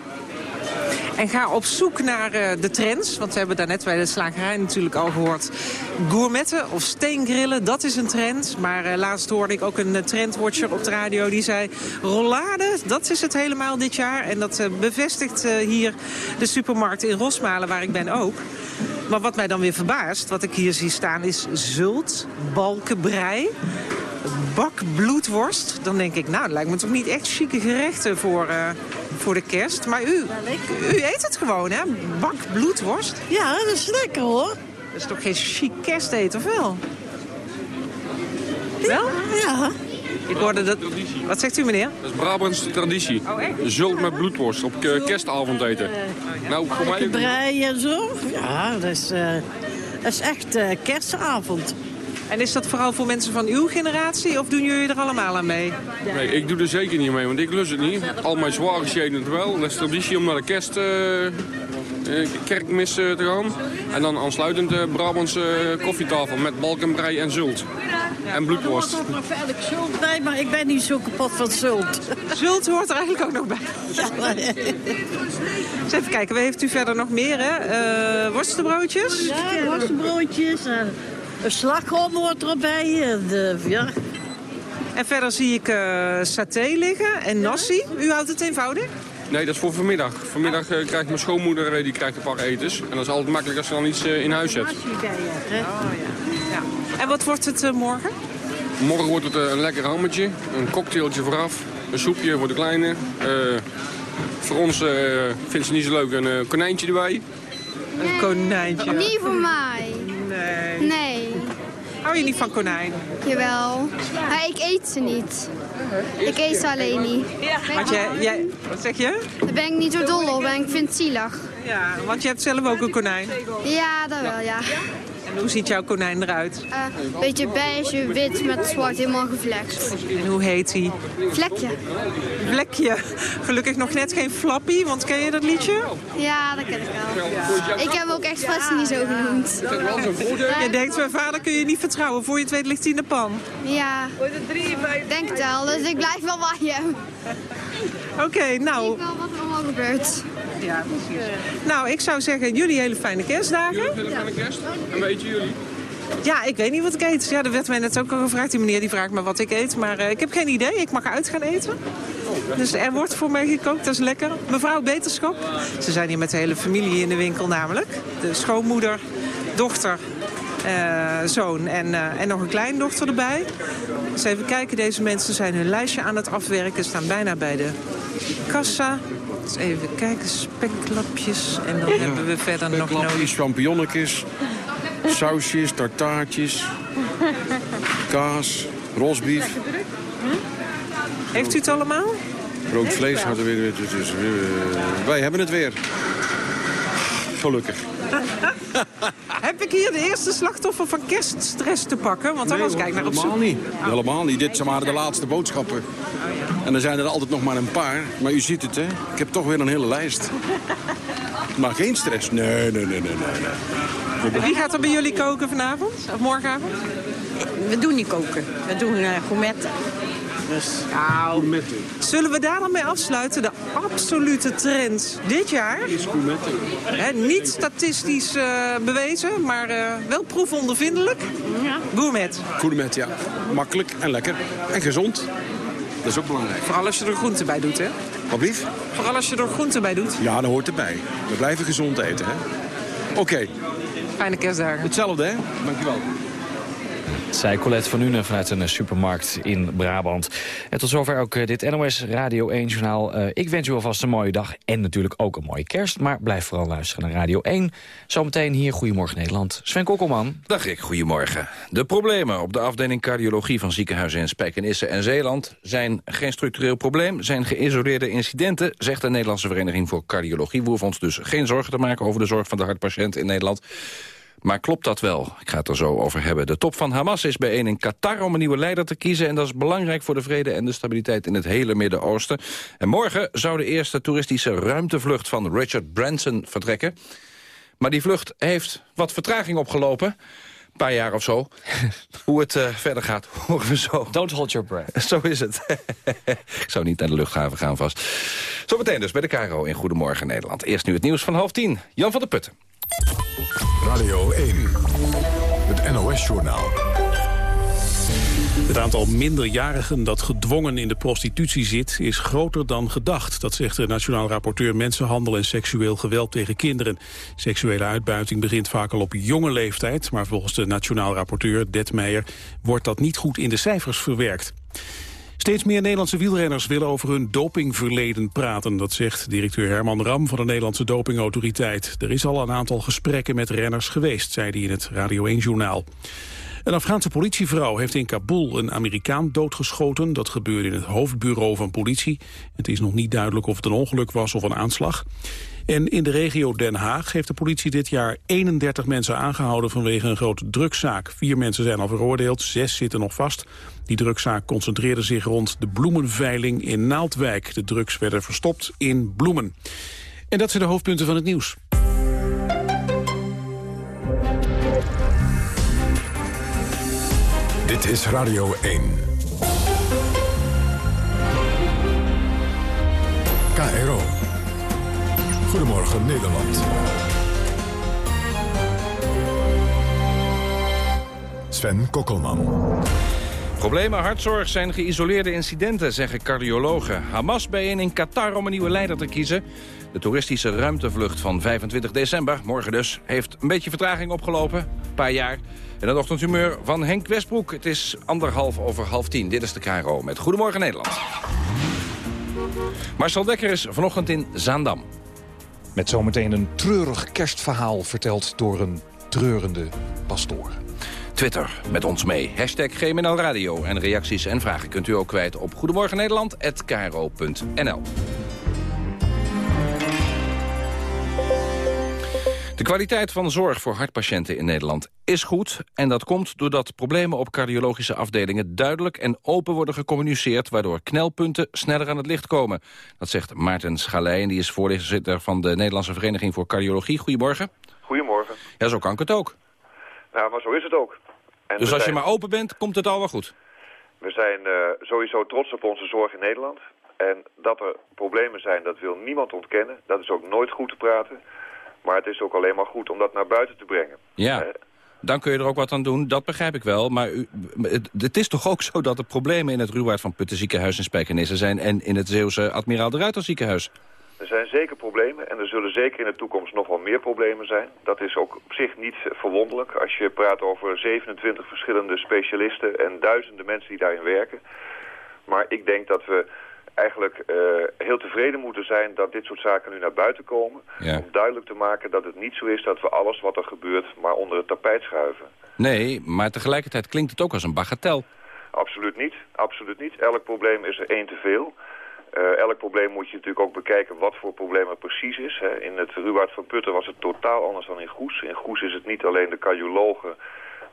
En ga op zoek naar uh, de trends. Want we hebben daarnet bij de slagerij natuurlijk al gehoord. Gourmetten of steengrillen, dat is een trend. Maar uh, laatst hoorde ik ook een uh, trendwatcher op de radio die zei... rollade, dat is het helemaal dit jaar. En dat bevestigt hier de supermarkt in Rosmalen, waar ik ben ook. Maar wat mij dan weer verbaast, wat ik hier zie staan, is zult, balkenbrei bak bloedworst. Dan denk ik, nou, dat lijkt me toch niet echt chique gerechten voor, uh, voor de kerst. Maar u, u eet het gewoon, hè? Bak bloedworst. Ja, dat is lekker, hoor. Dat is toch geen chic kersteten, of wel? Wel? Ja. Ik hoorde dat... Wat zegt u, meneer? Dat is Brabantse traditie. Oh, echt? Zult met bloedworst op kerstavond eten. Nou, voor mij... Brei en zo. Ja, dat is, uh, dat is echt uh, kerstavond. En is dat vooral voor mensen van uw generatie of doen jullie er allemaal aan mee? Nee, ik doe er zeker niet mee, want ik lust het niet. Al mijn het wel. Dat is traditie om naar de kerst, uh, kerkmis te gaan. En dan aansluitend de Brabantse koffietafel met balkenbrei en zult. En bloedworst. Ik nog verder zult bij, maar ik ben niet zo kapot van zult. Zult hoort er eigenlijk ook nog bij. Ja, Eens even kijken, wat heeft u verder nog meer, hè? Uh, worstenbroodjes? Ja, worstenbroodjes. En een slagroom hoort erbij. De, ja. En verder zie ik uh, saté liggen en nasi. U houdt het eenvoudig? Nee, dat is voor vanmiddag. Vanmiddag uh, krijgt mijn schoonmoeder uh, die krijgt een paar etens. En dat is altijd makkelijk als ze dan iets in huis zet. Oh, ja. ja. En wat wordt het morgen? Morgen wordt het een lekker hammetje, een cocktailtje vooraf, een soepje voor de kleine. voor ons vindt ze niet zo leuk een konijntje erbij. Een konijntje? Niet voor mij. Nee. Nee. Hou je niet van konijn? Jawel. Maar ik eet ze niet. Ik eet ze alleen niet. Want jij, jij, wat zeg je? Daar ben ik niet zo dol op en ik vind het zielig. Ja, want je hebt zelf ook een konijn. Ja, dat wel, ja. En hoe ziet jouw konijn eruit? Een uh, beetje beige, wit met zwart, helemaal gevlekt. En hoe heet hij? Vlekje. Vlekje. Gelukkig nog net geen Flappy, want ken je dat liedje? Ja, dat ken ik wel. Ja. Ik heb hem ook expres niet zo genoemd. Je denkt, mijn vader kun je niet vertrouwen. Voor je het weet ligt hij in de pan. Ja, denk het wel. Dus ik blijf wel bij hem. [laughs] Oké, okay, nou... Ik wel wat er allemaal gebeurt. Ja, precies. Nou, ik zou zeggen, jullie hele fijne kerstdagen. Jullie hele fijne kerst. En wat eten jullie? Ja, ik weet niet wat ik eet. Ja, er werd mij net ook al gevraagd. Die meneer die vraagt me wat ik eet. Maar uh, ik heb geen idee. Ik mag uit gaan eten. Dus er wordt voor mij gekookt. Dat is lekker. Mevrouw Beterschap. Ze zijn hier met de hele familie in de winkel namelijk. De schoonmoeder, dochter, zoon en, uh, en nog een kleindochter erbij. Dus even kijken. Deze mensen zijn hun lijstje aan het afwerken. Staan bijna bij de kassa. Dus even kijken, speklapjes. En dan hebben we verder nog nodig... champignonnetjes, sausjes, tartaartjes, kaas, rosbief. Heeft u het allemaal? Rood vlees hadden we weer. Dus, uh, wij hebben het weer. Gelukkig. [laughs] Heb ik hier de eerste slachtoffer van kerststress te pakken? Want anders nee, kijk naar op helemaal niet. Helemaal niet. Dit zijn maar de laatste boodschappen. Oh, ja. En er zijn er altijd nog maar een paar. Maar u ziet het, hè. Ik heb toch weer een hele lijst. maar geen stress. Nee, nee, nee, nee, nee. Wie gaat er bij jullie koken vanavond? Of morgenavond? We doen niet koken. We doen uh, gourmetten. Dus, nou, zullen we daar dan mee afsluiten? De absolute trend dit jaar. Is gourmetten. He, niet statistisch uh, bewezen, maar uh, wel proefondervindelijk. Ja. Gourmet. Gourmet, ja. Makkelijk en lekker. En gezond. Dat is ook belangrijk. Vooral als je er groenten bij doet, hè? Wat lief? Vooral als je er groenten bij doet. Ja, dat hoort erbij. We blijven gezond eten, hè? Oké. Okay. Fijne kerstdagen. Hetzelfde, hè? Dankjewel. Zij Colette van Nuenen vanuit een supermarkt in Brabant. En tot zover ook dit NOS Radio 1-journaal. Uh, ik wens u alvast een mooie dag en natuurlijk ook een mooie kerst. Maar blijf vooral luisteren naar Radio 1. Zometeen hier Goedemorgen Nederland. Sven Kokkelman. Dag ik, goedemorgen. De problemen op de afdeling cardiologie van ziekenhuizen in Spijkenisse en Zeeland... zijn geen structureel probleem, zijn geïsoleerde incidenten... zegt de Nederlandse Vereniging voor Cardiologie. We hoeven ons dus geen zorgen te maken over de zorg van de hartpatiënt in Nederland. Maar klopt dat wel? Ik ga het er zo over hebben. De top van Hamas is bijeen in Qatar om een nieuwe leider te kiezen... en dat is belangrijk voor de vrede en de stabiliteit in het hele Midden-Oosten. En morgen zou de eerste toeristische ruimtevlucht van Richard Branson vertrekken. Maar die vlucht heeft wat vertraging opgelopen. Een paar jaar of zo. [laughs] Hoe het uh, verder gaat, [laughs] horen we zo. Don't hold your breath. [laughs] Zo is het. Ik zou niet naar de luchthaven gaan vast. Zometeen dus bij de Caro in Goedemorgen Nederland. Eerst nu het nieuws van half tien. Jan van der Putten. Radio 1. Het NOS-journaal. Het aantal minderjarigen dat gedwongen in de prostitutie zit... is groter dan gedacht. Dat zegt de Nationaal Rapporteur Mensenhandel en Seksueel Geweld tegen Kinderen. Seksuele uitbuiting begint vaak al op jonge leeftijd... maar volgens de Nationaal Rapporteur Detmeijer... wordt dat niet goed in de cijfers verwerkt. Steeds meer Nederlandse wielrenners willen over hun dopingverleden praten. Dat zegt directeur Herman Ram van de Nederlandse Dopingautoriteit. Er is al een aantal gesprekken met renners geweest, zei hij in het Radio 1-journaal. Een Afghaanse politievrouw heeft in Kabul een Amerikaan doodgeschoten. Dat gebeurde in het hoofdbureau van politie. Het is nog niet duidelijk of het een ongeluk was of een aanslag. En in de regio Den Haag heeft de politie dit jaar 31 mensen aangehouden vanwege een grote drugszaak. Vier mensen zijn al veroordeeld, zes zitten nog vast. Die drugszaak concentreerde zich rond de bloemenveiling in Naaldwijk. De drugs werden verstopt in bloemen. En dat zijn de hoofdpunten van het nieuws. Dit is Radio 1. KRO. Goedemorgen Nederland. Sven Kokkelman. Problemen hartzorg zijn geïsoleerde incidenten, zeggen cardiologen. Hamas bijeen in Qatar om een nieuwe leider te kiezen. De toeristische ruimtevlucht van 25 december, morgen dus... heeft een beetje vertraging opgelopen, een paar jaar. En het ochtendhumeur van Henk Westbroek. Het is anderhalf over half tien. Dit is de KRO met Goedemorgen Nederland. Marcel Dekker is vanochtend in Zaandam. Met zometeen een treurig kerstverhaal verteld door een treurende pastoor. Twitter met ons mee. Hashtag GMNL Radio. En reacties en vragen kunt u ook kwijt op Goedemorgen De kwaliteit van zorg voor hartpatiënten in Nederland is goed. En dat komt doordat problemen op cardiologische afdelingen duidelijk en open worden gecommuniceerd, waardoor knelpunten sneller aan het licht komen. Dat zegt Maarten Schalij, en die is voorzitter van de Nederlandse Vereniging voor Cardiologie. Goedemorgen. Goedemorgen. Ja, zo kan ik het ook. Nou, maar zo is het ook. En dus als je maar open bent, komt het al wel goed? We zijn uh, sowieso trots op onze zorg in Nederland. En dat er problemen zijn, dat wil niemand ontkennen. Dat is ook nooit goed te praten. Maar het is ook alleen maar goed om dat naar buiten te brengen. Ja, dan kun je er ook wat aan doen, dat begrijp ik wel. Maar u, het, het, is toch ook zo dat er problemen in het Ruwaard van Putten ziekenhuis in Spijkenisse zijn... en in het Zeeuwse Admiraal de Ruiter ziekenhuis? Er zijn zeker problemen en er zullen zeker in de toekomst nog wel meer problemen zijn. Dat is ook op zich niet verwonderlijk als je praat over 27 verschillende specialisten en duizenden mensen die daarin werken. Maar ik denk dat we eigenlijk uh, heel tevreden moeten zijn dat dit soort zaken nu naar buiten komen. Ja. Om duidelijk te maken dat het niet zo is dat we alles wat er gebeurt maar onder het tapijt schuiven. Nee, maar tegelijkertijd klinkt het ook als een bagatel. Absoluut niet, absoluut niet. Elk probleem is er één te veel. Uh, elk probleem moet je natuurlijk ook bekijken wat voor probleem er precies is. Hè. In het Ruwaard van Putten was het totaal anders dan in Goes. In Goes is het niet alleen de cardiologen,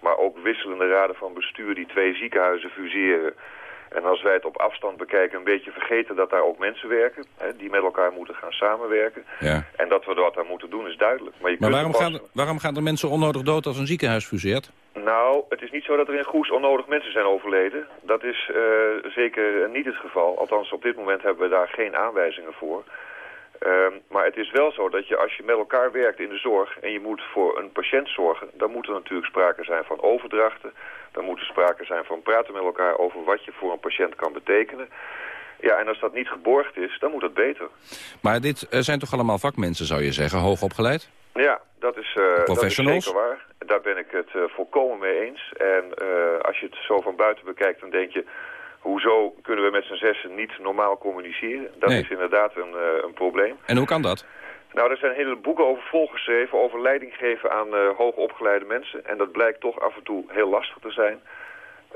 maar ook wisselende raden van bestuur die twee ziekenhuizen fuseren. En als wij het op afstand bekijken, een beetje vergeten dat daar ook mensen werken. Hè, die met elkaar moeten gaan samenwerken. Ja. En dat we wat daar moeten doen is duidelijk. Maar, je maar kunt waarom, gaan, waarom gaan er mensen onnodig dood als een ziekenhuis fuseert? Nou, het is niet zo dat er in Goes onnodig mensen zijn overleden. Dat is uh, zeker niet het geval. Althans, op dit moment hebben we daar geen aanwijzingen voor. Um, maar het is wel zo dat je als je met elkaar werkt in de zorg en je moet voor een patiënt zorgen, dan moet er natuurlijk sprake zijn van overdrachten. Dan moet er sprake zijn van praten met elkaar over wat je voor een patiënt kan betekenen. Ja, en als dat niet geborgd is, dan moet het beter. Maar dit uh, zijn toch allemaal vakmensen, zou je zeggen, hoog opgeleid? Ja, dat is, uh, Professionals? dat is zeker waar. Daar ben ik het uh, volkomen mee eens. En als je het zo van buiten bekijkt, dan denk je... Hoezo kunnen we met z'n zessen niet normaal communiceren? Dat Nee. is inderdaad een, uh, een probleem. En hoe kan dat? Nou, er zijn hele boeken over volgeschreven, over leiding geven aan uh, hoogopgeleide mensen. En dat blijkt toch af en toe heel lastig te zijn.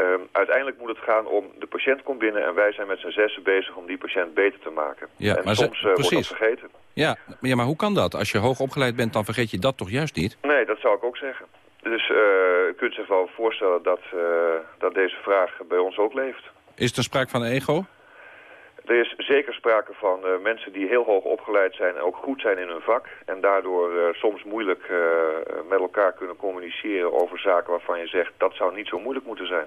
Um, uiteindelijk moet het gaan om de patiënt komt binnen en wij zijn met z'n zessen bezig om die patiënt beter te maken. Ja, en maar soms uh, wordt dat vergeten. Ja, ja, maar hoe kan dat? Als je hoog opgeleid bent, dan vergeet je dat toch juist niet? Nee, dat zou ik ook zeggen. Dus uh, u kunt zich wel voorstellen dat, uh, dat deze vraag bij ons ook leeft. Is er sprake van ego? Er is zeker sprake van uh, mensen die heel hoog opgeleid zijn en ook goed zijn in hun vak. En daardoor soms moeilijk met elkaar kunnen communiceren over zaken waarvan je zegt dat zou niet zo moeilijk moeten zijn.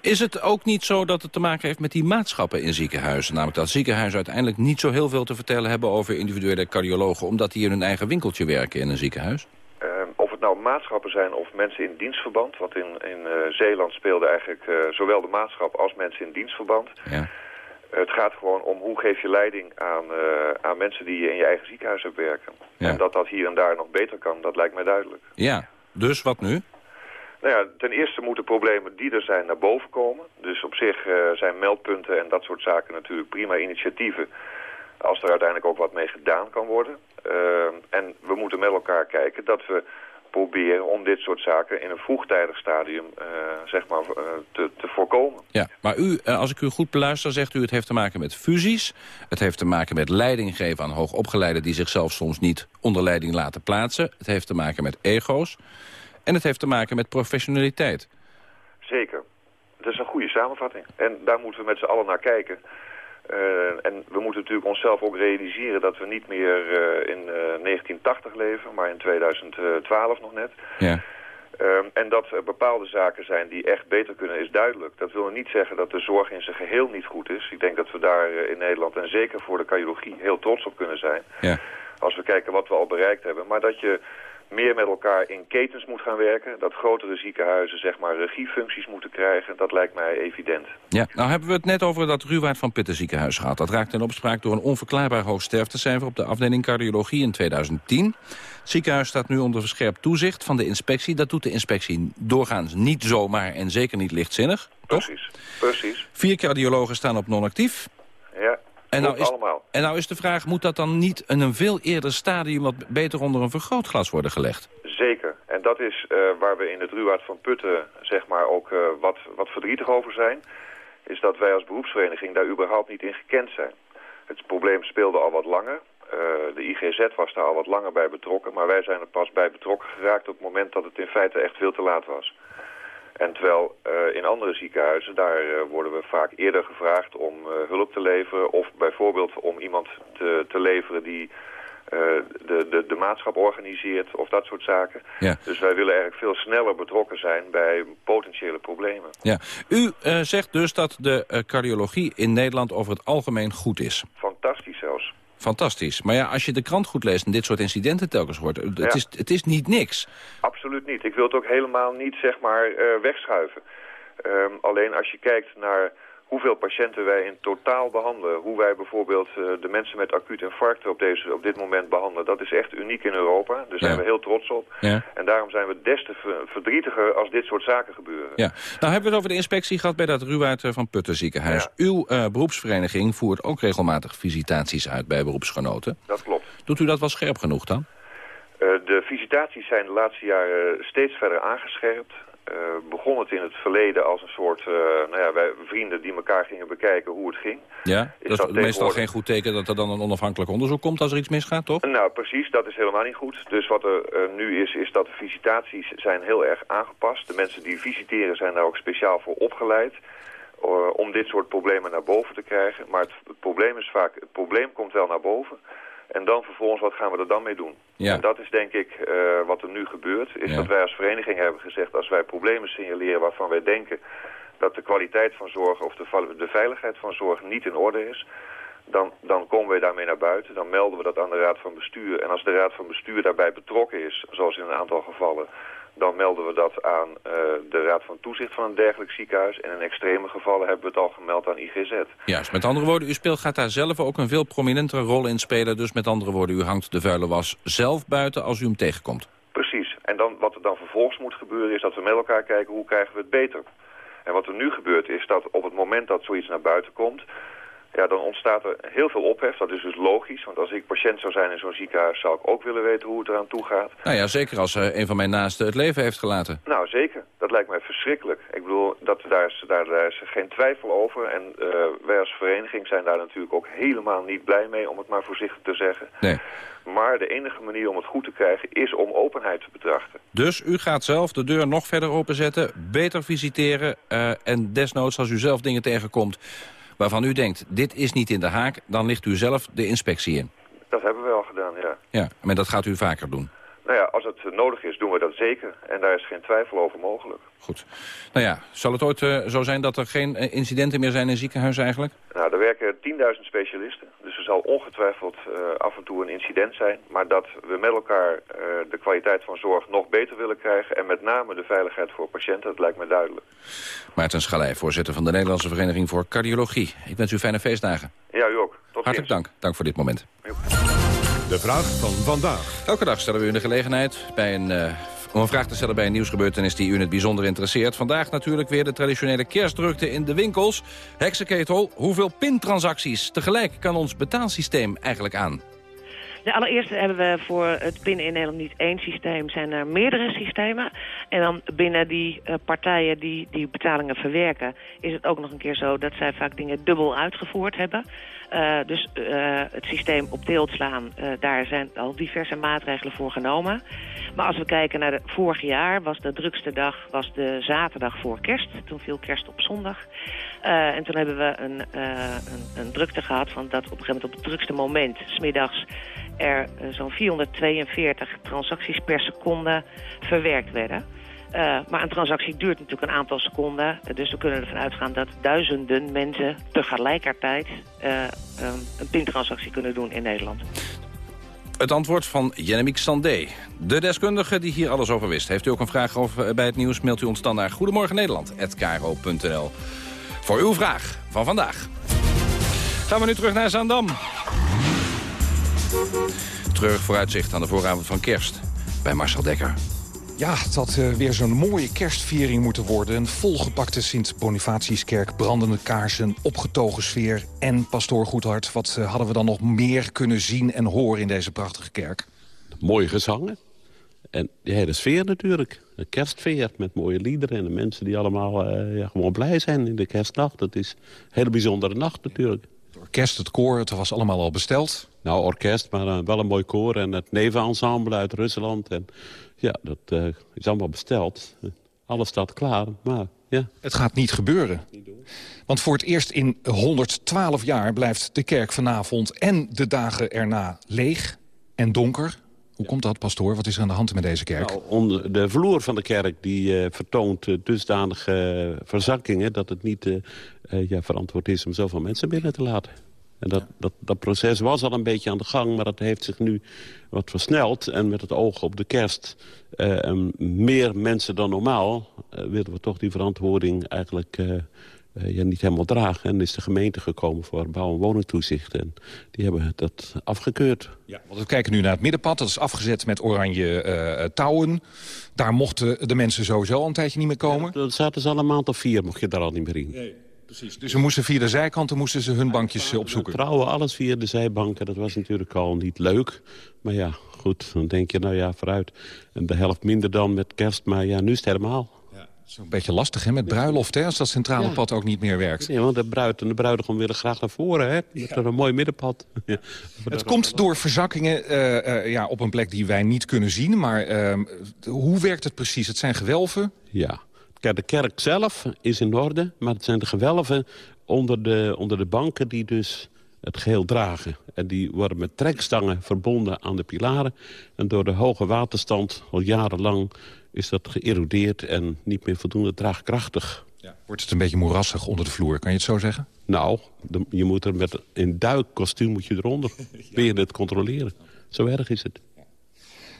Is het ook niet zo dat het te maken heeft met die maatschappen in ziekenhuizen? Namelijk dat ziekenhuizen uiteindelijk niet zo heel veel te vertellen hebben over individuele cardiologen... omdat die in hun eigen winkeltje werken in een ziekenhuis? Nou maatschappen zijn of mensen in dienstverband. Want in, in uh, Zeeland speelde eigenlijk uh, zowel de maatschap als mensen in dienstverband. Ja. het gaat gewoon om hoe geef je leiding aan, uh, aan mensen die in je eigen ziekenhuis hebben werken. Ja. En dat dat hier en daar nog beter kan, dat lijkt mij duidelijk. Ja, dus wat nu? Nou ja, ten eerste moeten problemen die er zijn naar boven komen. Dus op zich zijn meldpunten en dat soort zaken natuurlijk prima initiatieven. Als er uiteindelijk ook wat mee gedaan kan worden. en we moeten met elkaar kijken dat we proberen om dit soort zaken in een vroegtijdig stadium uh, zeg maar, uh, te, te, voorkomen. Ja, maar u, uh, als ik u goed beluister, zegt u het heeft te maken met fusies. Het heeft te maken met leiding geven aan hoogopgeleiden die zichzelf soms niet onder leiding laten plaatsen. Het heeft te maken met ego's. En het heeft te maken met professionaliteit. Zeker. Dat is een goede samenvatting. En daar moeten we met z'n allen naar kijken. Uh, en we moeten natuurlijk onszelf ook realiseren dat we niet meer uh, in uh, 1980 leven, maar in 2012 nog net. Ja. en dat er bepaalde zaken zijn die echt beter kunnen is duidelijk. Dat wil niet zeggen dat de zorg in zijn geheel niet goed is. Ik denk dat we daar in Nederland en zeker voor de cardiologie heel trots op kunnen zijn. Ja. Als we kijken wat we al bereikt hebben. Maar dat je meer met elkaar in ketens moet gaan werken. Dat grotere ziekenhuizen zeg maar regiefuncties moeten krijgen. Dat lijkt mij evident. Ja, nou hebben we het net over dat Ruwaard van Putten ziekenhuis gehad. Dat raakte in opspraak door een onverklaarbaar hoog sterftecijfer op de afdeling cardiologie in 2010. Het ziekenhuis staat nu onder verscherpt toezicht van de inspectie. Dat doet de inspectie doorgaans niet zomaar en zeker niet lichtzinnig. Precies, precies. Vier cardiologen staan op non-actief. Ja. En nou, is, allemaal. en nou is de vraag, moet dat dan niet in een veel eerder stadium... wat beter onder een vergrootglas worden gelegd? Zeker. En dat is uh, waar we in het Ruwaard van Putten zeg maar, ook uh, wat, wat verdrietig over zijn. Is dat wij als beroepsvereniging daar überhaupt niet in gekend zijn. Het probleem speelde al wat langer. Uh, de IGZ was daar al wat langer bij betrokken. Maar wij zijn er pas bij betrokken geraakt op het moment dat het in feite echt veel te laat was. En terwijl uh, in andere ziekenhuizen, daar uh, worden we vaak eerder gevraagd om uh, hulp te leveren. Of bijvoorbeeld om iemand te, te leveren die de, de, de maatschap organiseert of dat soort zaken. Ja. Dus wij willen eigenlijk veel sneller betrokken zijn bij potentiële problemen. Ja. U zegt dus dat de cardiologie in Nederland over het algemeen goed is. Fantastisch zelfs. Fantastisch. Maar ja, als je de krant goed leest en dit soort incidenten telkens hoort... het, Ja. is, het is niet niks. Absoluut niet. Ik wil het ook helemaal niet zeg maar uh, wegschuiven. Um, alleen als je kijkt naar hoeveel patiënten wij in totaal behandelen... hoe wij bijvoorbeeld uh, de mensen met acuut infarcten op, deze, op dit moment behandelen... dat is echt uniek in Europa. Daar zijn we heel trots op. Ja. En daarom zijn we des te ver- verdrietiger als dit soort zaken gebeuren. Ja. Nou hebben we het over de inspectie gehad bij dat Ruwaard eh, van Putten ziekenhuis. Uw eh, beroepsvereniging voert ook regelmatig visitaties uit bij beroepsgenoten. Dat klopt. Doet u dat wel scherp genoeg dan? Uh, de visitaties zijn de laatste jaren steeds verder aangescherpt. Uh, begon het in het verleden als een soort uh, nou ja, wij, vrienden die elkaar gingen bekijken hoe het ging. Ja, Is dat is meestal geen goed teken dat er dan een onafhankelijk onderzoek komt als er iets misgaat, toch? Nou, precies, dat is helemaal niet goed. Dus wat er eh, nu is, is dat de visitaties zijn heel erg aangepast. De mensen die visiteren zijn daar ook speciaal voor opgeleid. eh, om dit soort problemen naar boven te krijgen. Maar het, het probleem is vaak, het probleem komt wel naar boven. En dan vervolgens, wat gaan we er dan mee doen? Ja. En dat is denk ik eh, wat er nu gebeurt. Is Ja. dat wij als vereniging hebben gezegd, als wij problemen signaleren waarvan wij denken dat de kwaliteit van zorg of de, de veiligheid van zorg niet in orde is, dan, dan komen we daarmee naar buiten. Dan melden we dat aan de Raad van Bestuur. En als de Raad van Bestuur daarbij betrokken is, zoals in een aantal gevallen, dan melden we dat aan eh, de Raad van Toezicht van een dergelijk ziekenhuis. En in extreme gevallen hebben we het al gemeld aan IGZ. Juist, met andere woorden, u speelt gaat daar zelf ook een veel prominentere rol in spelen. Dus met andere woorden, u hangt de vuile was zelf buiten als u hem tegenkomt. Precies. En dan, wat er dan vervolgens moet gebeuren is dat we met elkaar kijken hoe krijgen we het beter. En wat er nu gebeurt is dat op het moment dat zoiets naar buiten komt... Ja, dan ontstaat er heel veel ophef. Dat is dus logisch, want als ik patiënt zou zijn in zo'n ziekenhuis... zou ik ook willen weten hoe het eraan toe gaat. Nou ja, zeker als uh, een van mijn naasten het leven heeft gelaten. Nou, zeker. Dat lijkt mij verschrikkelijk. Ik bedoel, dat, daar, is, daar, daar is geen twijfel over. En uh, wij als vereniging zijn daar natuurlijk ook helemaal niet blij mee... om het maar voorzichtig te zeggen. Nee. Maar de enige manier om het goed te krijgen is om openheid te betrachten. Dus u gaat zelf de deur nog verder openzetten, beter visiteren... Uh, en desnoods als u zelf dingen tegenkomt waarvan u denkt, dit is niet in de haak... dan ligt u zelf de inspectie in. Dat hebben we al gedaan, ja. Ja, maar dat gaat u vaker doen? Het nodig is, doen we dat zeker. En daar is geen twijfel over mogelijk. Goed. Nou ja, zal het ooit uh, zo zijn dat er geen uh, incidenten meer zijn in ziekenhuizen eigenlijk? Nou, er werken 10.000 specialisten. Dus er zal ongetwijfeld uh, af en toe een incident zijn. Maar dat we met elkaar de kwaliteit van zorg nog beter willen krijgen... en met name de veiligheid voor patiënten, dat lijkt me duidelijk. Maarten Schalij, voorzitter van de Nederlandse Vereniging voor Cardiologie. Ik wens u fijne feestdagen. Ja, u ook. Tot Hartelijk dank. Dank voor dit moment. De vraag van vandaag. Elke dag stellen we u de gelegenheid bij een, uh, om een vraag te stellen bij een nieuwsgebeurtenis die u in het bijzonder interesseert. Vandaag natuurlijk weer de traditionele kerstdrukte in de winkels. Heksenketel, hoeveel pintransacties tegelijk kan ons betaalsysteem eigenlijk aan? De allereerste hebben we voor het pinnen in Nederland niet één systeem, zijn er meerdere systemen. En dan binnen die uh, partijen die die betalingen verwerken, is het ook nog een keer zo dat zij vaak dingen dubbel uitgevoerd hebben. Uh, dus uh, het systeem op deelt slaan, daar zijn al diverse maatregelen voor genomen. Maar als we kijken naar het vorige jaar, was de drukste dag was de zaterdag voor kerst. Toen viel kerst op zondag. en toen hebben we een, een, een drukte gehad van dat op een gegeven moment op het drukste moment, smiddags, er zo'n 442 transacties per seconde verwerkt werden. Uh, maar een transactie duurt natuurlijk een aantal seconden. dus we kunnen ervan uitgaan dat duizenden mensen tegelijkertijd uh, um, een pintransactie kunnen doen in Nederland. Het antwoord van Jennemiek Sandé. De deskundige die hier alles over wist. Heeft u ook een vraag over bij het nieuws, mailt u ons dan naar Goedemorgen Nederland@kro.nl voor uw vraag van vandaag. Gaan we nu terug naar Zaandam. Treurig vooruitzicht aan de vooravond van kerst bij Marcel Dekker. Ja, het had uh, weer zo'n mooie kerstviering moeten worden. Een volgepakte Sint-Bonifatiuskerk, brandende kaarsen, opgetogen sfeer... en pastoor Goedhart. Wat uh, hadden we dan nog meer kunnen zien en horen in deze prachtige kerk? Mooie gezangen. En de hele sfeer natuurlijk. Een kerstfeer met mooie liederen en de mensen die allemaal uh, ja, gewoon blij zijn in de kerstnacht. Dat is een hele bijzondere nacht natuurlijk. Het orkest, het koor, het was allemaal al besteld. Nou, orkest, maar uh, wel een mooi koor en het nevenensemble uit Rusland. En ja, dat uh, is allemaal besteld. Alles staat klaar, maar ja. Het gaat niet gebeuren. Want voor het eerst in 112 jaar blijft de kerk vanavond en de dagen erna leeg en donker. Hoe komt dat, pastoor? Wat is er aan de hand met deze kerk? Nou, onder de vloer van de kerk die uh, vertoont uh, dusdanige uh, verzakkingen... dat het niet ja, verantwoord is om zoveel mensen binnen te laten. En dat, dat, dat proces was al een beetje aan de gang, maar dat heeft zich nu wat versneld. En met het oog op de kerst, uh, meer mensen dan normaal... Uh, willen we toch die verantwoording eigenlijk uh, ja, niet helemaal dragen. En is de gemeente gekomen voor bouw- en woningtoezicht. En die hebben dat afgekeurd. Ja, want we kijken nu naar het middenpad. Dat is afgezet met oranje touwen. Daar mochten de mensen sowieso al een tijdje niet meer komen. Ja, dat zaten ze al een maand of vier, mocht je daar al niet meer in. Nee. Precies. Dus ze moesten via de zijkanten moesten ze hun bankjes opzoeken. Trouwen, alles via de zijbanken. Dat was natuurlijk al niet leuk. Maar ja, goed, dan denk je, nou ja, vooruit. En de helft minder dan met kerst, maar ja, nu is het helemaal. Ja, een beetje lastig hè, met bruiloft, hè, als dat centrale ja. pad ook niet meer werkt. Nee, want de bruid en de bruidegom willen graag naar voren, hè. Met ja. een mooi middenpad. [laughs] Ja. Het komt door verzakkingen uh, uh, ja, op een plek die wij niet kunnen zien. Maar uh, hoe werkt het precies? Het zijn gewelven? Ja. De kerk zelf is in orde, maar het zijn de gewelven onder de, onder de banken die dus het geheel dragen. En die worden met trekstangen verbonden aan de pilaren. En door de hoge waterstand, al jarenlang, is dat geërodeerd en niet meer voldoende draagkrachtig. Ja. Wordt het een beetje moerassig onder de vloer, kan je het zo zeggen? Nou, de, je moet er met een duikkostuum moet je eronder. [laughs] ja. Je het controleren. Zo erg is het.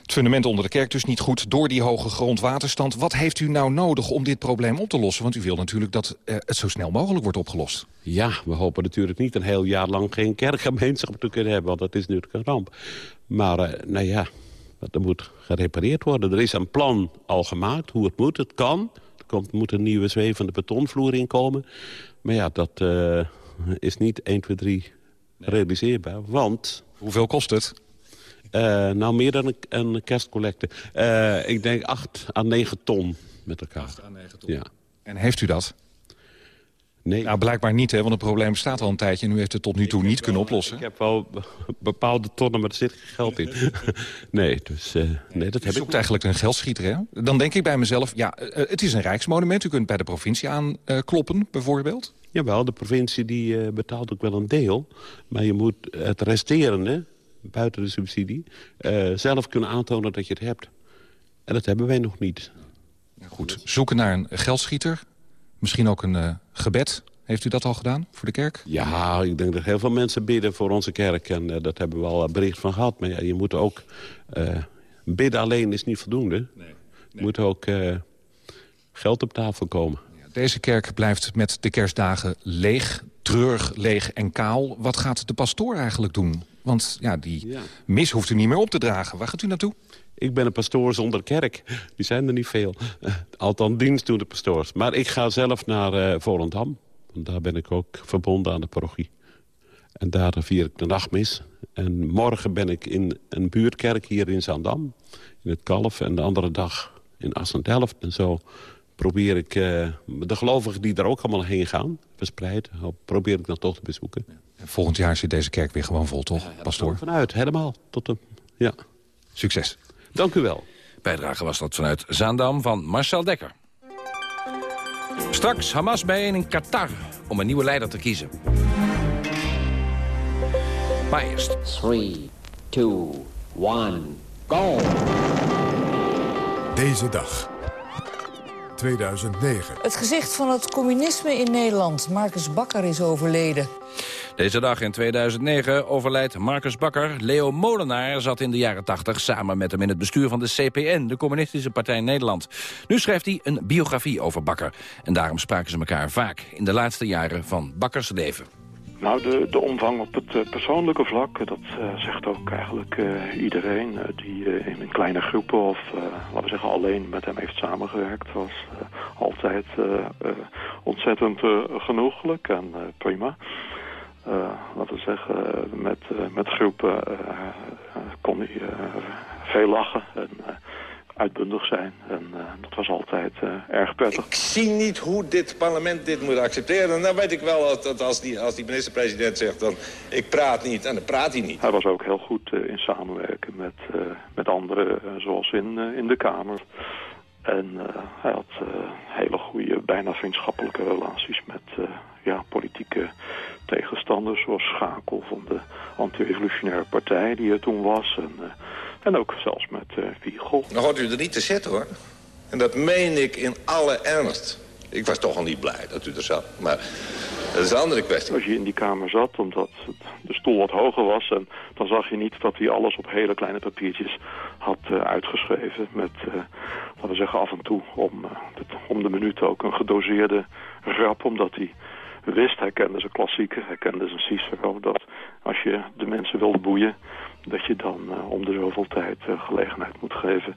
Het fundament onder de kerk dus niet goed door die hoge grondwaterstand. Wat heeft u nou nodig om dit probleem op te lossen? Want u wil natuurlijk dat uh, het zo snel mogelijk wordt opgelost. Ja, we hopen natuurlijk niet een heel jaar lang geen kerkgemeenschap te kunnen hebben. Want dat is natuurlijk een ramp. Maar uh, nou ja, er moet gerepareerd worden. Er is een plan al gemaakt hoe het moet. Het kan. Er komt, moet een nieuwe zwevende betonvloer inkomen. Maar ja, dat, uh, is niet 1, 2, 3 realiseerbaar. Want... Hoeveel kost het? Uh, nou, meer dan een, een kerstcollecte. Uh, ik denk 8 à 9 ton met elkaar. 8 à 9 ton. Ja. En heeft u dat? Nee. Nou, blijkbaar niet, hè, want het probleem bestaat al een tijdje... en u heeft het tot nu toe niet kunnen oplossen. Ik heb wel bepaalde tonnen, maar er zit geen geld in. [laughs] nee, dus uh, nee, dat u heb zoekt ik eigenlijk een geldschieter, hè? Dan denk ik bij mezelf, ja, uh, het is een rijksmonument. U kunt bij de provincie aankloppen, uh, bijvoorbeeld. Jawel, de provincie die betaalt ook wel een deel. Maar je moet het resterende, buiten de subsidie... zelf kunnen aantonen dat je het hebt. En dat hebben wij nog niet. Goed, zoeken naar een geldschieter. Misschien ook een uh, gebed. Heeft u dat al gedaan voor de kerk? Ja, ik denk dat heel veel mensen bidden voor onze kerk. En uh, dat hebben we al bericht van gehad. Maar ja, je moet ook... Uh, bidden alleen is niet voldoende. Nee, nee. Er moet ook geld op tafel komen. Deze kerk blijft met de kerstdagen leeg, treurig, leeg en kaal. Wat gaat de pastoor eigenlijk doen? Want ja, die ja. mis hoeft u niet meer op te dragen. Waar gaat u naartoe? Ik ben een pastoor zonder kerk. Die zijn er niet veel. Althans, dienst doen de pastoors. Maar ik ga zelf naar uh, Volendam. Want daar ben ik ook verbonden aan de parochie. En daar vier ik de nachtmis. En morgen ben ik in een buurtkerk hier in Zandam. In het Kalf. En de andere dag in Assen-Delft. En zo probeer ik uh, de gelovigen die daar ook allemaal heen gaan... verspreid, probeer ik dan toch te bezoeken. En volgend jaar zit deze kerk weer gewoon vol, toch, ja, pastoor? Vanuit, helemaal. Tot de, ja. Succes. Dank u wel. Bijdrage was dat vanuit Zaandam van Marcel Dekker. Straks Hamas bijeen in Qatar om een nieuwe leider te kiezen. Maar eerst. 3, 2, 1, go! Deze dag. 2009. Het gezicht van het communisme in Nederland. Marcus Bakker is overleden. Deze dag in 2009 overlijdt Marcus Bakker. Leo Molenaar zat in de jaren 80 samen met hem in het bestuur van de CPN, de Communistische Partij Nederland. Nu schrijft hij een biografie over Bakker. En daarom spraken ze elkaar vaak in de laatste jaren van Bakkers leven. Nou, de, de omvang op het uh, persoonlijke vlak, dat uh, zegt ook eigenlijk iedereen die in kleine groepen of, laten we zeggen, alleen met hem heeft samengewerkt, was altijd ontzettend genoeglijk en prima. Laten we zeggen, met, met groepen kon hij veel lachen en uitbundig zijn. En dat was altijd erg prettig. Ik zie niet hoe dit parlement dit moet accepteren. En dan weet ik wel dat als die, als die minister-president zegt... dan ik praat niet, en dan praat hij niet. Hij was ook heel goed in samenwerken met, met anderen, zoals in, in de Kamer. En hij had hele goede, bijna vriendschappelijke relaties met ja, politieke tegenstanders. Zoals Schakel van de anti-revolutionaire partij die er toen was. En, en ook zelfs met uh, Wiegel. Dan hoort u er niet te zitten hoor. En dat meen ik in alle ernst. Ik was toch al niet blij dat u er zat. Maar dat is een andere kwestie. Als je in die kamer zat, omdat de stoel wat hoger was... En dan zag je niet dat hij alles op hele kleine papiertjes had uh, uitgeschreven. Met, uh, laten we zeggen, af en toe om, de, om de minuut ook een gedoseerde grap. Omdat hij wist, hij kende zijn klassieken, hij kende zijn Cicero... dat als je de mensen wilde boeien dat je dan uh, om de zoveel tijd uh, gelegenheid moet geven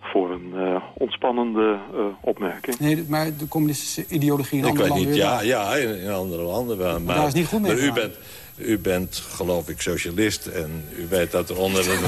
voor een uh, ontspannende opmerking. Nee, maar de communistische ideologie in Ik andere weet landen... niet, ja, ja, in, andere landen wel. Maar, maar daar is niet goed mee maar u bent, u bent, geloof ik, socialist en u weet dat er onder de...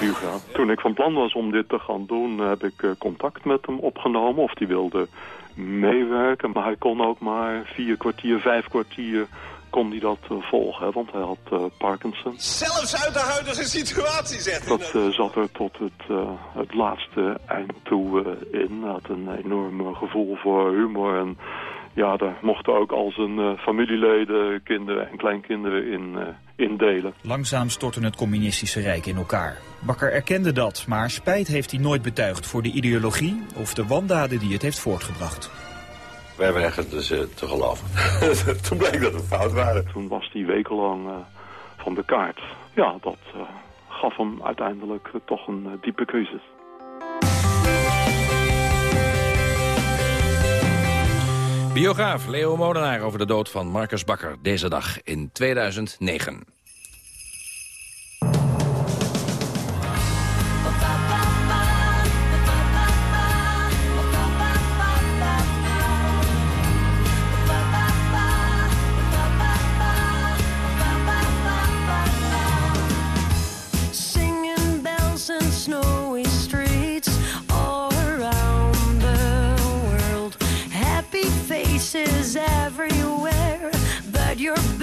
[laughs] Toen ik van plan was om dit te gaan doen, heb ik contact met hem opgenomen. Of die wilde meewerken, maar hij kon ook maar vier kwartier, vijf kwartier kon hij dat uh, volgen, want hij had uh, Parkinson. Zelfs uit de huidige situatie, zegt Dat uh, zat er tot het, het laatste eind toe in. Hij had een enorm gevoel voor humor en ja, daar mochten ook al zijn familieleden, kinderen en kleinkinderen in, in delen. Langzaam stortte het communistische rijk in elkaar. Bakker erkende dat, maar spijt heeft hij nooit betuigd voor de ideologie of de wandaden die het heeft voortgebracht. Wij weigerden dus uh, te geloven. [laughs] Toen bleek dat we fout waren. Toen was hij wekenlang uh, van de kaart. Ja, dat uh, gaf hem uiteindelijk toch een diepe crisis. Biograaf Leo Molenaar over de dood van Marcus Bakker deze dag in 2009. Your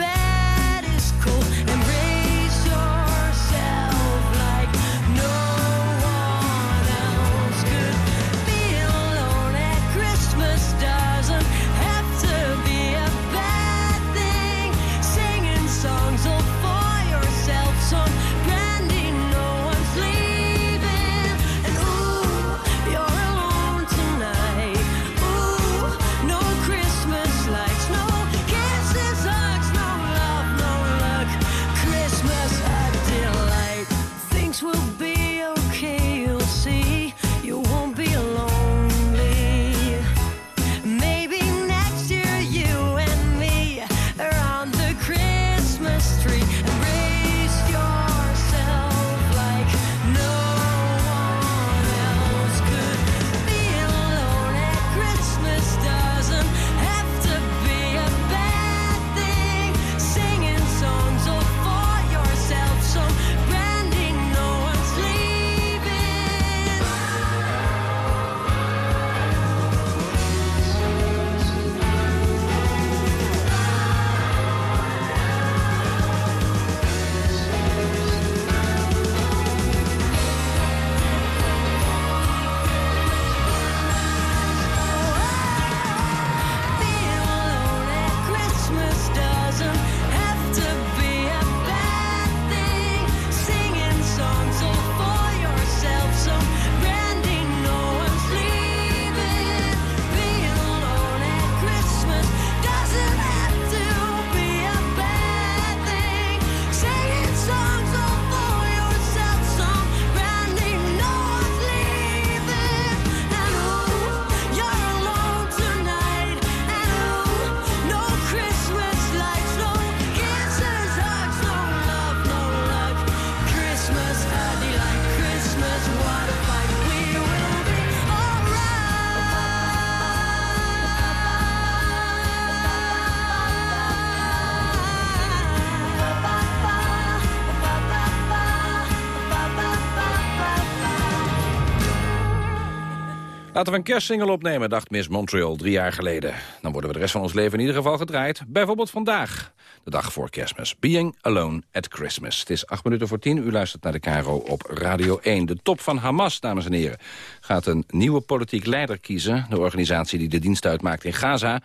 Laten we een kerstsingle opnemen, dacht Miss Montreal drie jaar geleden. Dan worden we de rest van ons leven in ieder geval gedraaid. Bijvoorbeeld vandaag, de dag voor kerstmis. Being Alone at Christmas. Het is acht minuten voor tien. U luistert naar de Caro op Radio 1. De top van Hamas, dames en heren, gaat een nieuwe politiek leider kiezen. De organisatie die de dienst uitmaakt in Gaza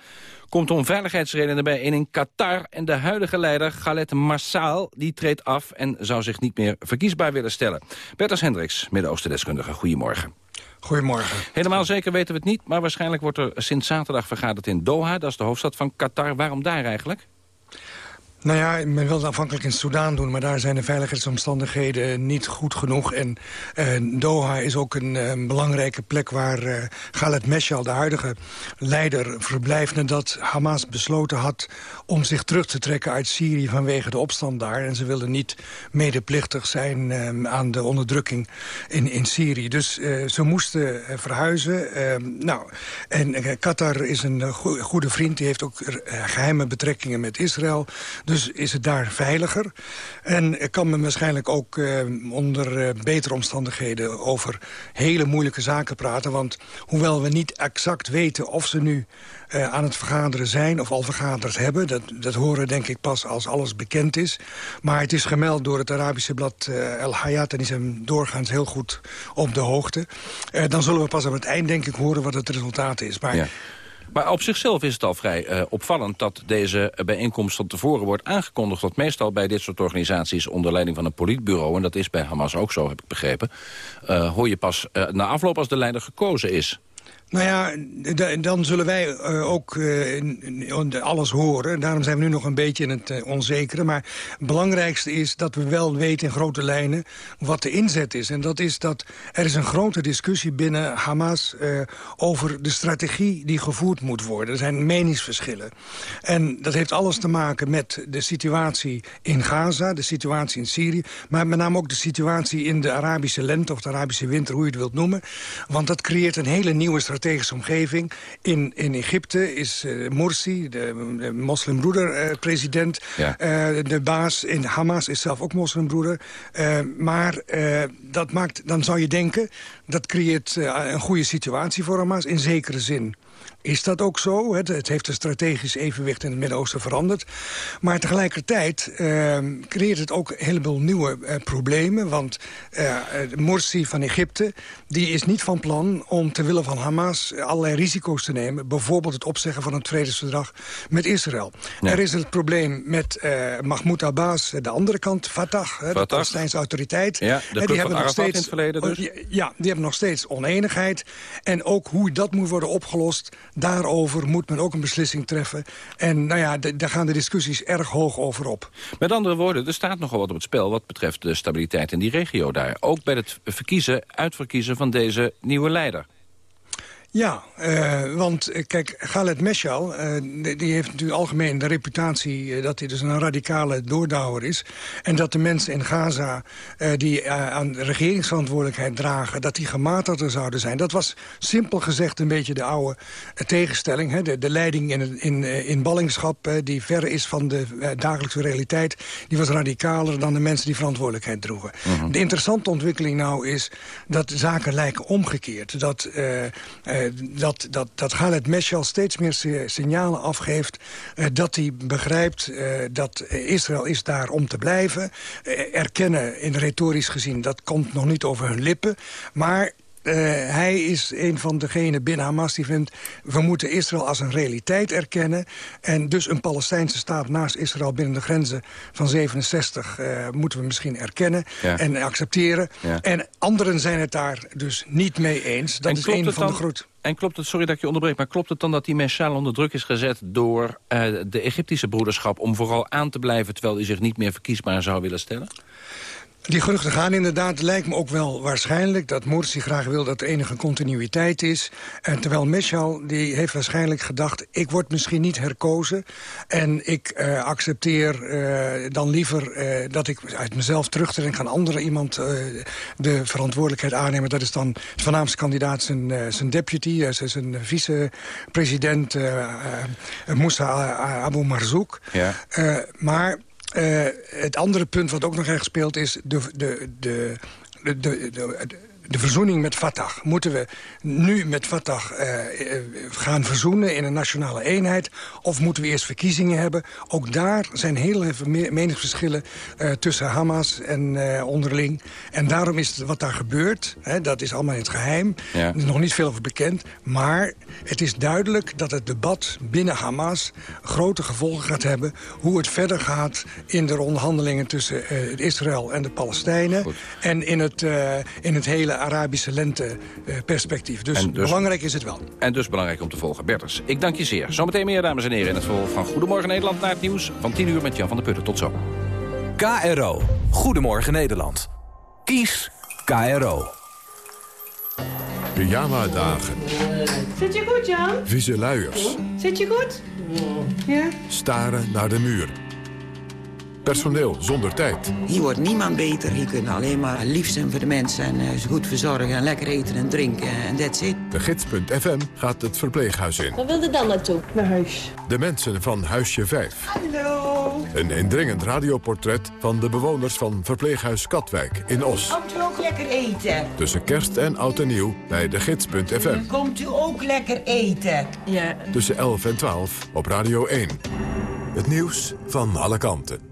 komt om veiligheidsredenen bijeen in Qatar. En de huidige leider, Khaled Massaal, die treedt af... en zou zich niet meer verkiesbaar willen stellen. Bertus Hendricks, Midden-Oosten-deskundige, goedemorgen. Goedemorgen. Helemaal zeker weten we het niet, maar waarschijnlijk wordt er sinds zaterdag vergaderd in Doha. Dat is de hoofdstad van Qatar. Waarom daar eigenlijk? Nou ja, men wilde afhankelijk in Soudaan doen... maar daar zijn de veiligheidsomstandigheden niet goed genoeg. En eh, Doha is ook een eh, belangrijke plek waar eh, Khaled Meshal... de huidige leider verblijft nadat Hamas besloten had... om zich terug te trekken uit Syrië vanwege de opstand daar. En ze wilden niet medeplichtig zijn eh, aan de onderdrukking in, in Syrië. Dus eh, ze moesten eh, verhuizen. Eh, nou, en eh, Qatar is een eh, goe- goede vriend. Die heeft ook eh, geheime betrekkingen met Israël. Is het daar veiliger. En kan men waarschijnlijk ook eh, onder eh, betere omstandigheden... over hele moeilijke zaken praten. Want hoewel we niet exact weten of ze nu eh, aan het vergaderen zijn... of al vergaderd hebben, dat, dat horen denk ik pas als alles bekend is. Maar het is gemeld door het Arabische blad eh, El Hayat... en die zijn doorgaans heel goed op de hoogte. Eh, dan zullen we pas aan het eind denk ik horen wat het resultaat is. Maar. Maar op zichzelf is het al vrij eh, opvallend dat deze bijeenkomst van tevoren wordt aangekondigd. Want meestal bij dit soort organisaties onder leiding van een politbureau... en dat is bij Hamas ook zo, heb ik begrepen... eh, hoor je pas eh, na afloop als de leider gekozen is. Nou ja, dan zullen wij eh, ook eh, alles horen. Daarom zijn we nu nog een beetje in het eh, onzekere. Maar het belangrijkste is dat we wel weten in grote lijnen wat de inzet is. En dat is dat er is een grote discussie binnen Hamas... over de strategie die gevoerd moet worden. Er zijn meningsverschillen. En dat heeft alles te maken met de situatie in Gaza... de situatie in Syrië... maar met name ook de situatie in de Arabische lente... of de Arabische winter, hoe je het wilt noemen. Want dat creëert een hele nieuwe strategische omgeving. In, in Egypte is eh, Morsi, de, de moslimbroeder-president... Ja. Eh, de baas in Hamas is zelf ook moslimbroeder. Eh, maar eh, dat maakt, dan zou je denken... dat creëert eh, een goede situatie voor Hamas, in zekere zin. Is dat ook zo. Het, het heeft een strategisch evenwicht in het Midden-Oosten veranderd. Maar tegelijkertijd eh, creëert het ook een heleboel nieuwe eh, problemen. Want eh, Morsi van Egypte die is niet van plan om te willen van Hamas allerlei risico's te nemen. Bijvoorbeeld het opzeggen van het vredesverdrag met Israël. Er is het probleem met eh, Mahmoud Abbas, de andere kant, Fatah, hè, de Palestijnse autoriteit. Ja, de die van hebben nog Arafat in steeds, het verleden dus. Ja, die hebben nog steeds oneenigheid. En ook hoe dat moet worden opgelost, daarover moet men ook een beslissing treffen. En nou ja, daar gaan de discussies erg hoog over op. Met andere woorden, er staat nogal wat op het spel... wat betreft de stabiliteit in die regio daar. Ook bij het verkiezen, uitverkiezen van deze nieuwe leider. Ja, eh, want eh, kijk, Khaled Meshal, eh, die heeft natuurlijk algemeen de reputatie... dat hij dus een radicale doordouwer is. En dat de mensen in Gaza die aan de regeringsverantwoordelijkheid dragen... dat die gematigder zouden zijn. Dat was simpel gezegd een beetje de oude tegenstelling. Hè? De, de leiding in, in, in ballingschap, die ver is van de dagelijkse realiteit... die was radicaler dan de mensen die verantwoordelijkheid droegen. De interessante ontwikkeling nou is dat zaken lijken omgekeerd. Dat, dat, dat, dat Khaled Meshal steeds meer si- signalen afgeeft... eh, dat hij begrijpt eh, dat eh, Israël is daar om te blijven. Eh, erkennen, in retorisch gezien, dat komt nog niet over hun lippen. Maar eh, hij is een van degenen binnen Hamas die vindt... we moeten Israël als een realiteit erkennen... en dus een Palestijnse staat naast Israël binnen de grenzen van 67... eh, moeten we misschien erkennen Ja. en accepteren. Ja. En anderen zijn het daar dus niet mee eens. Dat En is een van de grote... En klopt het, sorry dat ik je onderbreek, maar klopt het dan dat die Meshal onder druk is gezet door eh, de Egyptische broederschap om vooral aan te blijven terwijl hij zich niet meer verkiesbaar zou willen stellen? Die geruchten gaan inderdaad. Lijkt me ook wel waarschijnlijk dat Morsi graag wil dat er enige continuïteit is. En terwijl Meshal, die heeft waarschijnlijk gedacht... ik word misschien niet herkozen en ik eh, accepteer eh, dan liever eh, dat ik uit mezelf terugtreed... en kan andere iemand de verantwoordelijkheid aannemen. Dat is dan de voornaamste kandidaat zijn, zijn deputy, zijn vice-president Moussa Abu Marzouk. Ja. Maar het andere punt wat ook nog erg speelt is de, de, de, de, de, de, verzoening met Fatah. Moeten we nu met Fatah eh, eh, gaan verzoenen in een nationale eenheid... of moeten we eerst verkiezingen hebben? Ook daar zijn heel meningsverschillen eh, tussen Hamas en onderling. En daarom is het wat daar gebeurt, hè, dat is allemaal in het geheim. Ja. Er is nog niet veel over bekend. Maar het is duidelijk dat het debat binnen Hamas grote gevolgen gaat hebben... hoe het verder gaat in de onderhandelingen tussen Israël en de Palestijnen... en in het, in het hele Arabische lente-perspectief. dus, En dus- belangrijk is het wel. En dus belangrijk om te volgen. Berters, ik dank je zeer. Zometeen meer, dames en heren, in het vervolg van Goedemorgen Nederland... naar het nieuws van 10 uur met Jan van der Putten. Tot zo. KRO. Goedemorgen Nederland. Kies KRO. Pyjama-dagen, Zit je goed, Jan? vieze luiers, Zit je goed? Ja. staren naar de muur. Personeel zonder tijd. Hier wordt niemand beter. Hier kunnen alleen maar lief zijn voor de mensen... en eh, ze goed verzorgen en lekker eten en drinken en that's it. De gids.fm gaat het verpleeghuis in. Waar wilde dan naartoe? Naar huis. De mensen van Huisje 5. Hallo. Een indringend radioportret van de bewoners van verpleeghuis Katwijk in Os. Komt u ook lekker eten? Tussen kerst en oud en nieuw bij de gids.fm. Komt u ook lekker eten? Ja. Tussen 11 en 12 op Radio 1. Het nieuws van alle kanten.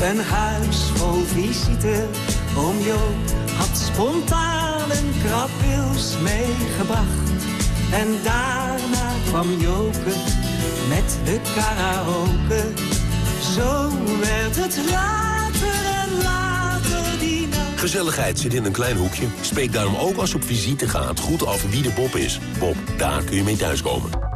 een huis vol visite. Oom Jo had spontaan een krabwils meegebracht. En daarna kwam Joke met de karaoke. Zo werd het later en later die nacht. Gezelligheid zit in een klein hoekje. Spreek daarom ook als je op visite gaat goed af wie de Bob is. Bob, daar kun je mee thuiskomen.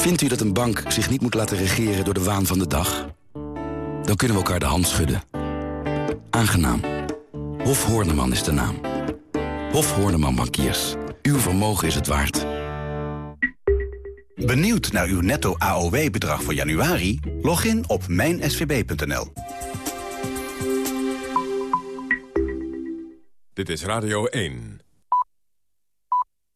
Vindt u dat een bank zich niet moet laten regeren door de waan van de dag? Dan kunnen we elkaar de hand schudden. Aangenaam. Hof Horneman is de naam. Hof Horneman Bankiers. Uw vermogen is het waard. Benieuwd naar uw netto AOW-bedrag voor januari? Log in op mijnsvb.nl. Dit is Radio 1.